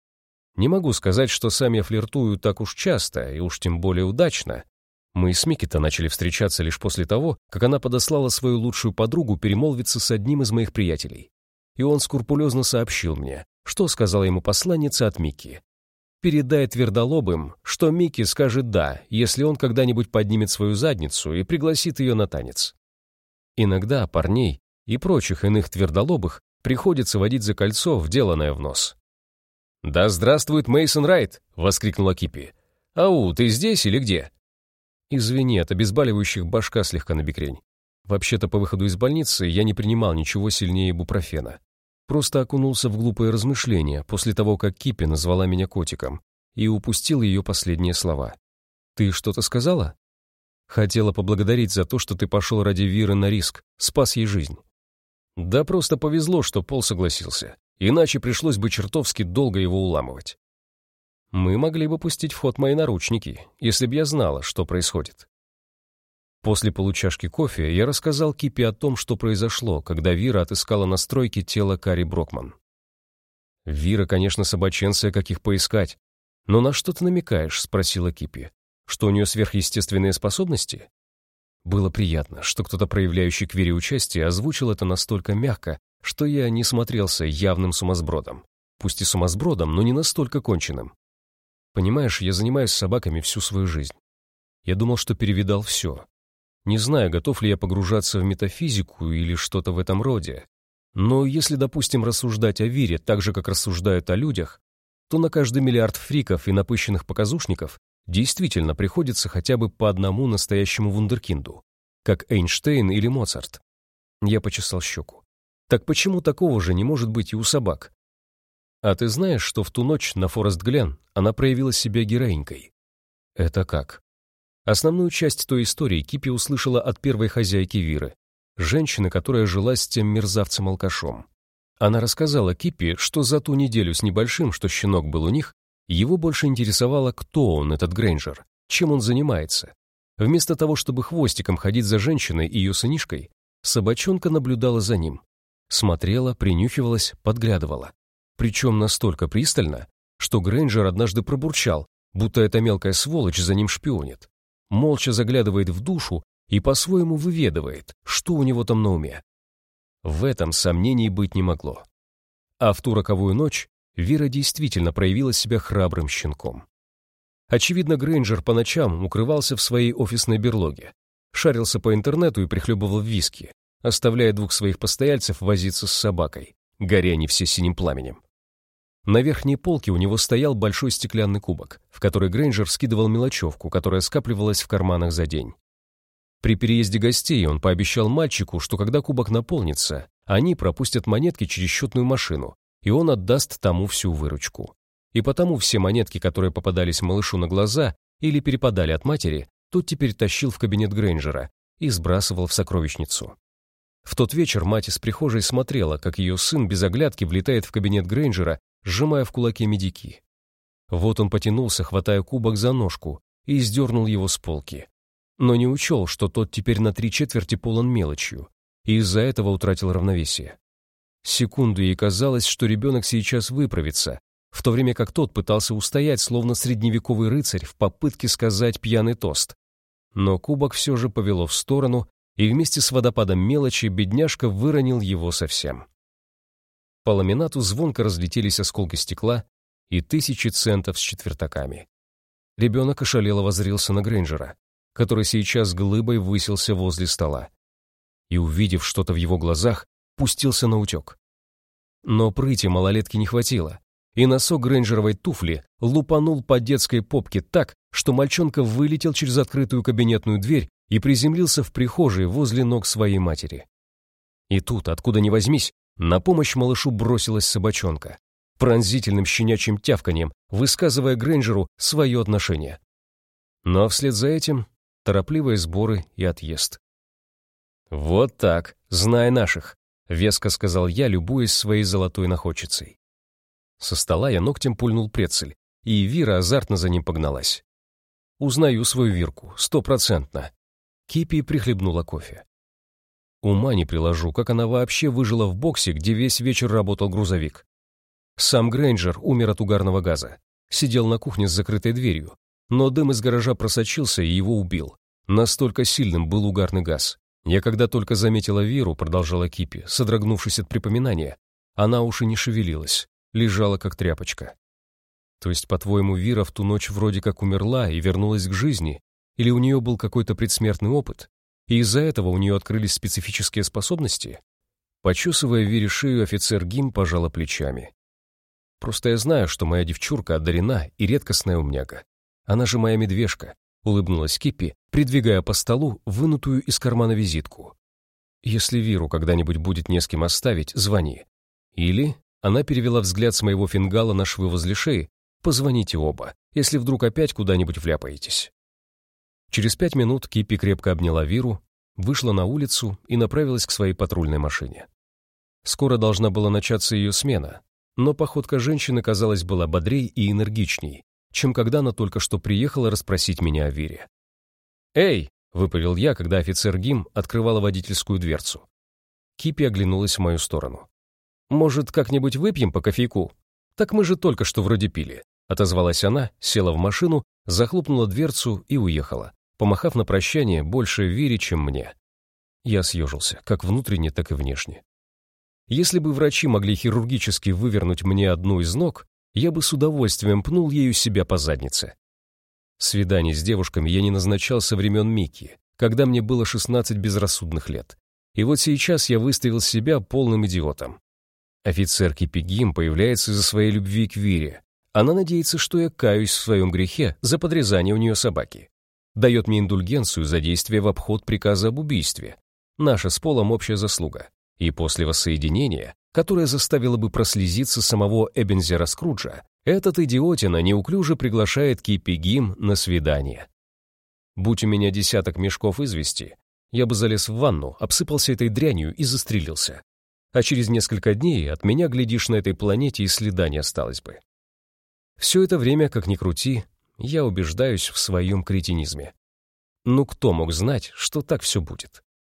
Не могу сказать, что сам я флиртую так уж часто, и уж тем более удачно. Мы с Микки-то начали встречаться лишь после того, как она подослала свою лучшую подругу перемолвиться с одним из моих приятелей. И он скрупулезно сообщил мне, что сказала ему посланница от Микки. Передай твердолобым, что Микки скажет «да», если он когда-нибудь поднимет свою задницу и пригласит ее на танец. Иногда парней и прочих иных твердолобых Приходится водить за кольцо, вделанное в нос. «Да здравствует Мейсон Райт!» — воскликнула Кипи. «Ау, ты здесь или где?» «Извини, от обезболивающих башка слегка набекрень. Вообще-то по выходу из больницы я не принимал ничего сильнее бупрофена. Просто окунулся в глупые размышления после того, как Кипи назвала меня котиком, и упустил ее последние слова. «Ты что-то сказала?» «Хотела поблагодарить за то, что ты пошел ради Виры на риск, спас ей жизнь». «Да просто повезло, что Пол согласился, иначе пришлось бы чертовски долго его уламывать». «Мы могли бы пустить в ход мои наручники, если б я знала, что происходит». После получашки кофе я рассказал Кипи о том, что произошло, когда Вира отыскала на стройке тело Кари Брокман. «Вира, конечно, собаченция, каких поискать. Но на что ты намекаешь?» — спросила Кипи. «Что у нее сверхъестественные способности?» Было приятно, что кто-то, проявляющий к Вере участие, озвучил это настолько мягко, что я не смотрелся явным сумасбродом. Пусть и сумасбродом, но не настолько конченным. Понимаешь, я занимаюсь собаками всю свою жизнь. Я думал, что перевидал все, не знаю, готов ли я погружаться в метафизику или что-то в этом роде. Но если, допустим, рассуждать о Вире так же, как рассуждают о людях, то на каждый миллиард фриков и напыщенных показушников действительно приходится хотя бы по одному настоящему вундеркинду, как Эйнштейн или Моцарт. Я почесал щеку. Так почему такого же не может быть и у собак? А ты знаешь, что в ту ночь на Форест Глен она проявила себя героинькой? Это как? Основную часть той истории Кипи услышала от первой хозяйки Виры, женщины, которая жила с тем мерзавцем-алкашом. Она рассказала Кипи, что за ту неделю с небольшим, что щенок был у них, его больше интересовало, кто он, этот Грейнджер, чем он занимается. Вместо того, чтобы хвостиком ходить за женщиной и ее сынишкой, собачонка наблюдала за ним. Смотрела, принюхивалась, подглядывала. Причем настолько пристально, что Грейнджер однажды пробурчал, будто эта мелкая сволочь за ним шпионит молча заглядывает в душу и по-своему выведывает, что у него там на уме. В этом сомнений быть не могло. А в ту роковую ночь Вера действительно проявила себя храбрым щенком. Очевидно, Грейнджер по ночам укрывался в своей офисной берлоге, шарился по интернету и прихлебывал виски, оставляя двух своих постояльцев возиться с собакой, горя не все синим пламенем. На верхней полке у него стоял большой стеклянный кубок, в который Грейнджер скидывал мелочевку, которая скапливалась в карманах за день. При переезде гостей он пообещал мальчику, что когда кубок наполнится, они пропустят монетки через счетную машину, и он отдаст тому всю выручку. И потому все монетки, которые попадались малышу на глаза или перепадали от матери, тот теперь тащил в кабинет Грейнджера и сбрасывал в сокровищницу. В тот вечер мать из прихожей смотрела, как ее сын без оглядки влетает в кабинет Грейнджера сжимая в кулаке медики. Вот он потянулся, хватая кубок за ножку, и сдернул его с полки. Но не учел, что тот теперь на три четверти полон мелочью, и из-за этого утратил равновесие. Секунду ей казалось, что ребенок сейчас выправится, в то время как тот пытался устоять, словно средневековый рыцарь, в попытке сказать пьяный тост. Но кубок все же повело в сторону, и вместе с водопадом мелочи бедняжка выронил его совсем. По ламинату звонко разлетелись осколки стекла и тысячи центов с четвертаками. Ребенок ошалело возрился на Грейнджера, который сейчас глыбой высился возле стола. И, увидев что-то в его глазах, пустился на утек. Но прыти малолетки не хватило, и носок Грейнджеровой туфли лупанул по детской попке так, что мальчонка вылетел через открытую кабинетную дверь и приземлился в прихожей возле ног своей матери. И тут, откуда ни возьмись, на помощь малышу бросилась собачонка, пронзительным щенячьим тявканьем, высказывая Грейнджеру свое отношение. Но вслед за этим торопливые сборы и отъезд. «Вот так, знай наших», — веско сказал я, любуясь своей золотой находчицей. Со стола я ногтем пульнул прецель, и Вира азартно за ним погналась. Узнаю свою Вирку, стопроцентно. Кипи прихлебнула кофе. Ума не приложу, как она вообще выжила в боксе, где весь вечер работал грузовик. Сам Грейнджер умер от угарного газа. Сидел на кухне с закрытой дверью, но дым из гаража просочился и его убил. Настолько сильным был угарный газ. Я когда только заметила Веру, продолжала Кипи, содрогнувшись от припоминания, она уж и не шевелилась, лежала как тряпочка. То есть, по-твоему, Вира в ту ночь вроде как умерла и вернулась к жизни? Или у нее был какой-то предсмертный опыт? И из-за этого у нее открылись специфические способности? Почесывая Вере шею, офицер Гим пожала плечами. «Просто я знаю, что моя девчурка одарена и редкостная умняга. Она же моя медвежка», — улыбнулась Киппи, придвигая по столу вынутую из кармана визитку. «Если Виру когда-нибудь будет не с кем оставить, звони. Или...» Она перевела взгляд с моего фингала на швы возле шеи. «Позвоните оба, если вдруг опять куда-нибудь вляпаетесь». Через пять минут Киппи крепко обняла Виру, вышла на улицу и направилась к своей патрульной машине. Скоро должна была начаться ее смена, но походка женщины, казалось, была бодрей и энергичней, чем когда она только что приехала расспросить меня о Вире. «Эй!» — выпалил я, когда офицер ГИМ открывала водительскую дверцу. Кипи оглянулась в мою сторону. «Может, как-нибудь выпьем по кофейку? Так мы же только что вроде пили», — отозвалась она, села в машину, захлопнула дверцу и уехала помахав на прощание больше Вере, чем мне. Я съежился, как внутренне, так и внешне. Если бы врачи могли хирургически вывернуть мне одну из ног, я бы с удовольствием пнул ею себя по заднице. Свиданий с девушками я не назначал со времен Микки, когда мне было 16 безрассудных лет. И вот сейчас я выставил себя полным идиотом. Офицер Кипигим появляется из-за своей любви к Вире. Она надеется, что я каюсь в своем грехе за подрезание у нее собаки дает мне индульгенцию за действие в обход приказа об убийстве. Наша с Полом общая заслуга. И после воссоединения, которое заставило бы прослезиться самого Эбензера Скруджа, этот идиотина неуклюже приглашает Кипи Гим на свидание. Будь у меня десяток мешков извести, я бы залез в ванну, обсыпался этой дрянью и застрелился. А через несколько дней от меня, глядишь, на этой планете и следа не осталось бы. Все это время, как ни крути, я убеждаюсь в своем кретинизме. Ну кто мог знать, что так все будет?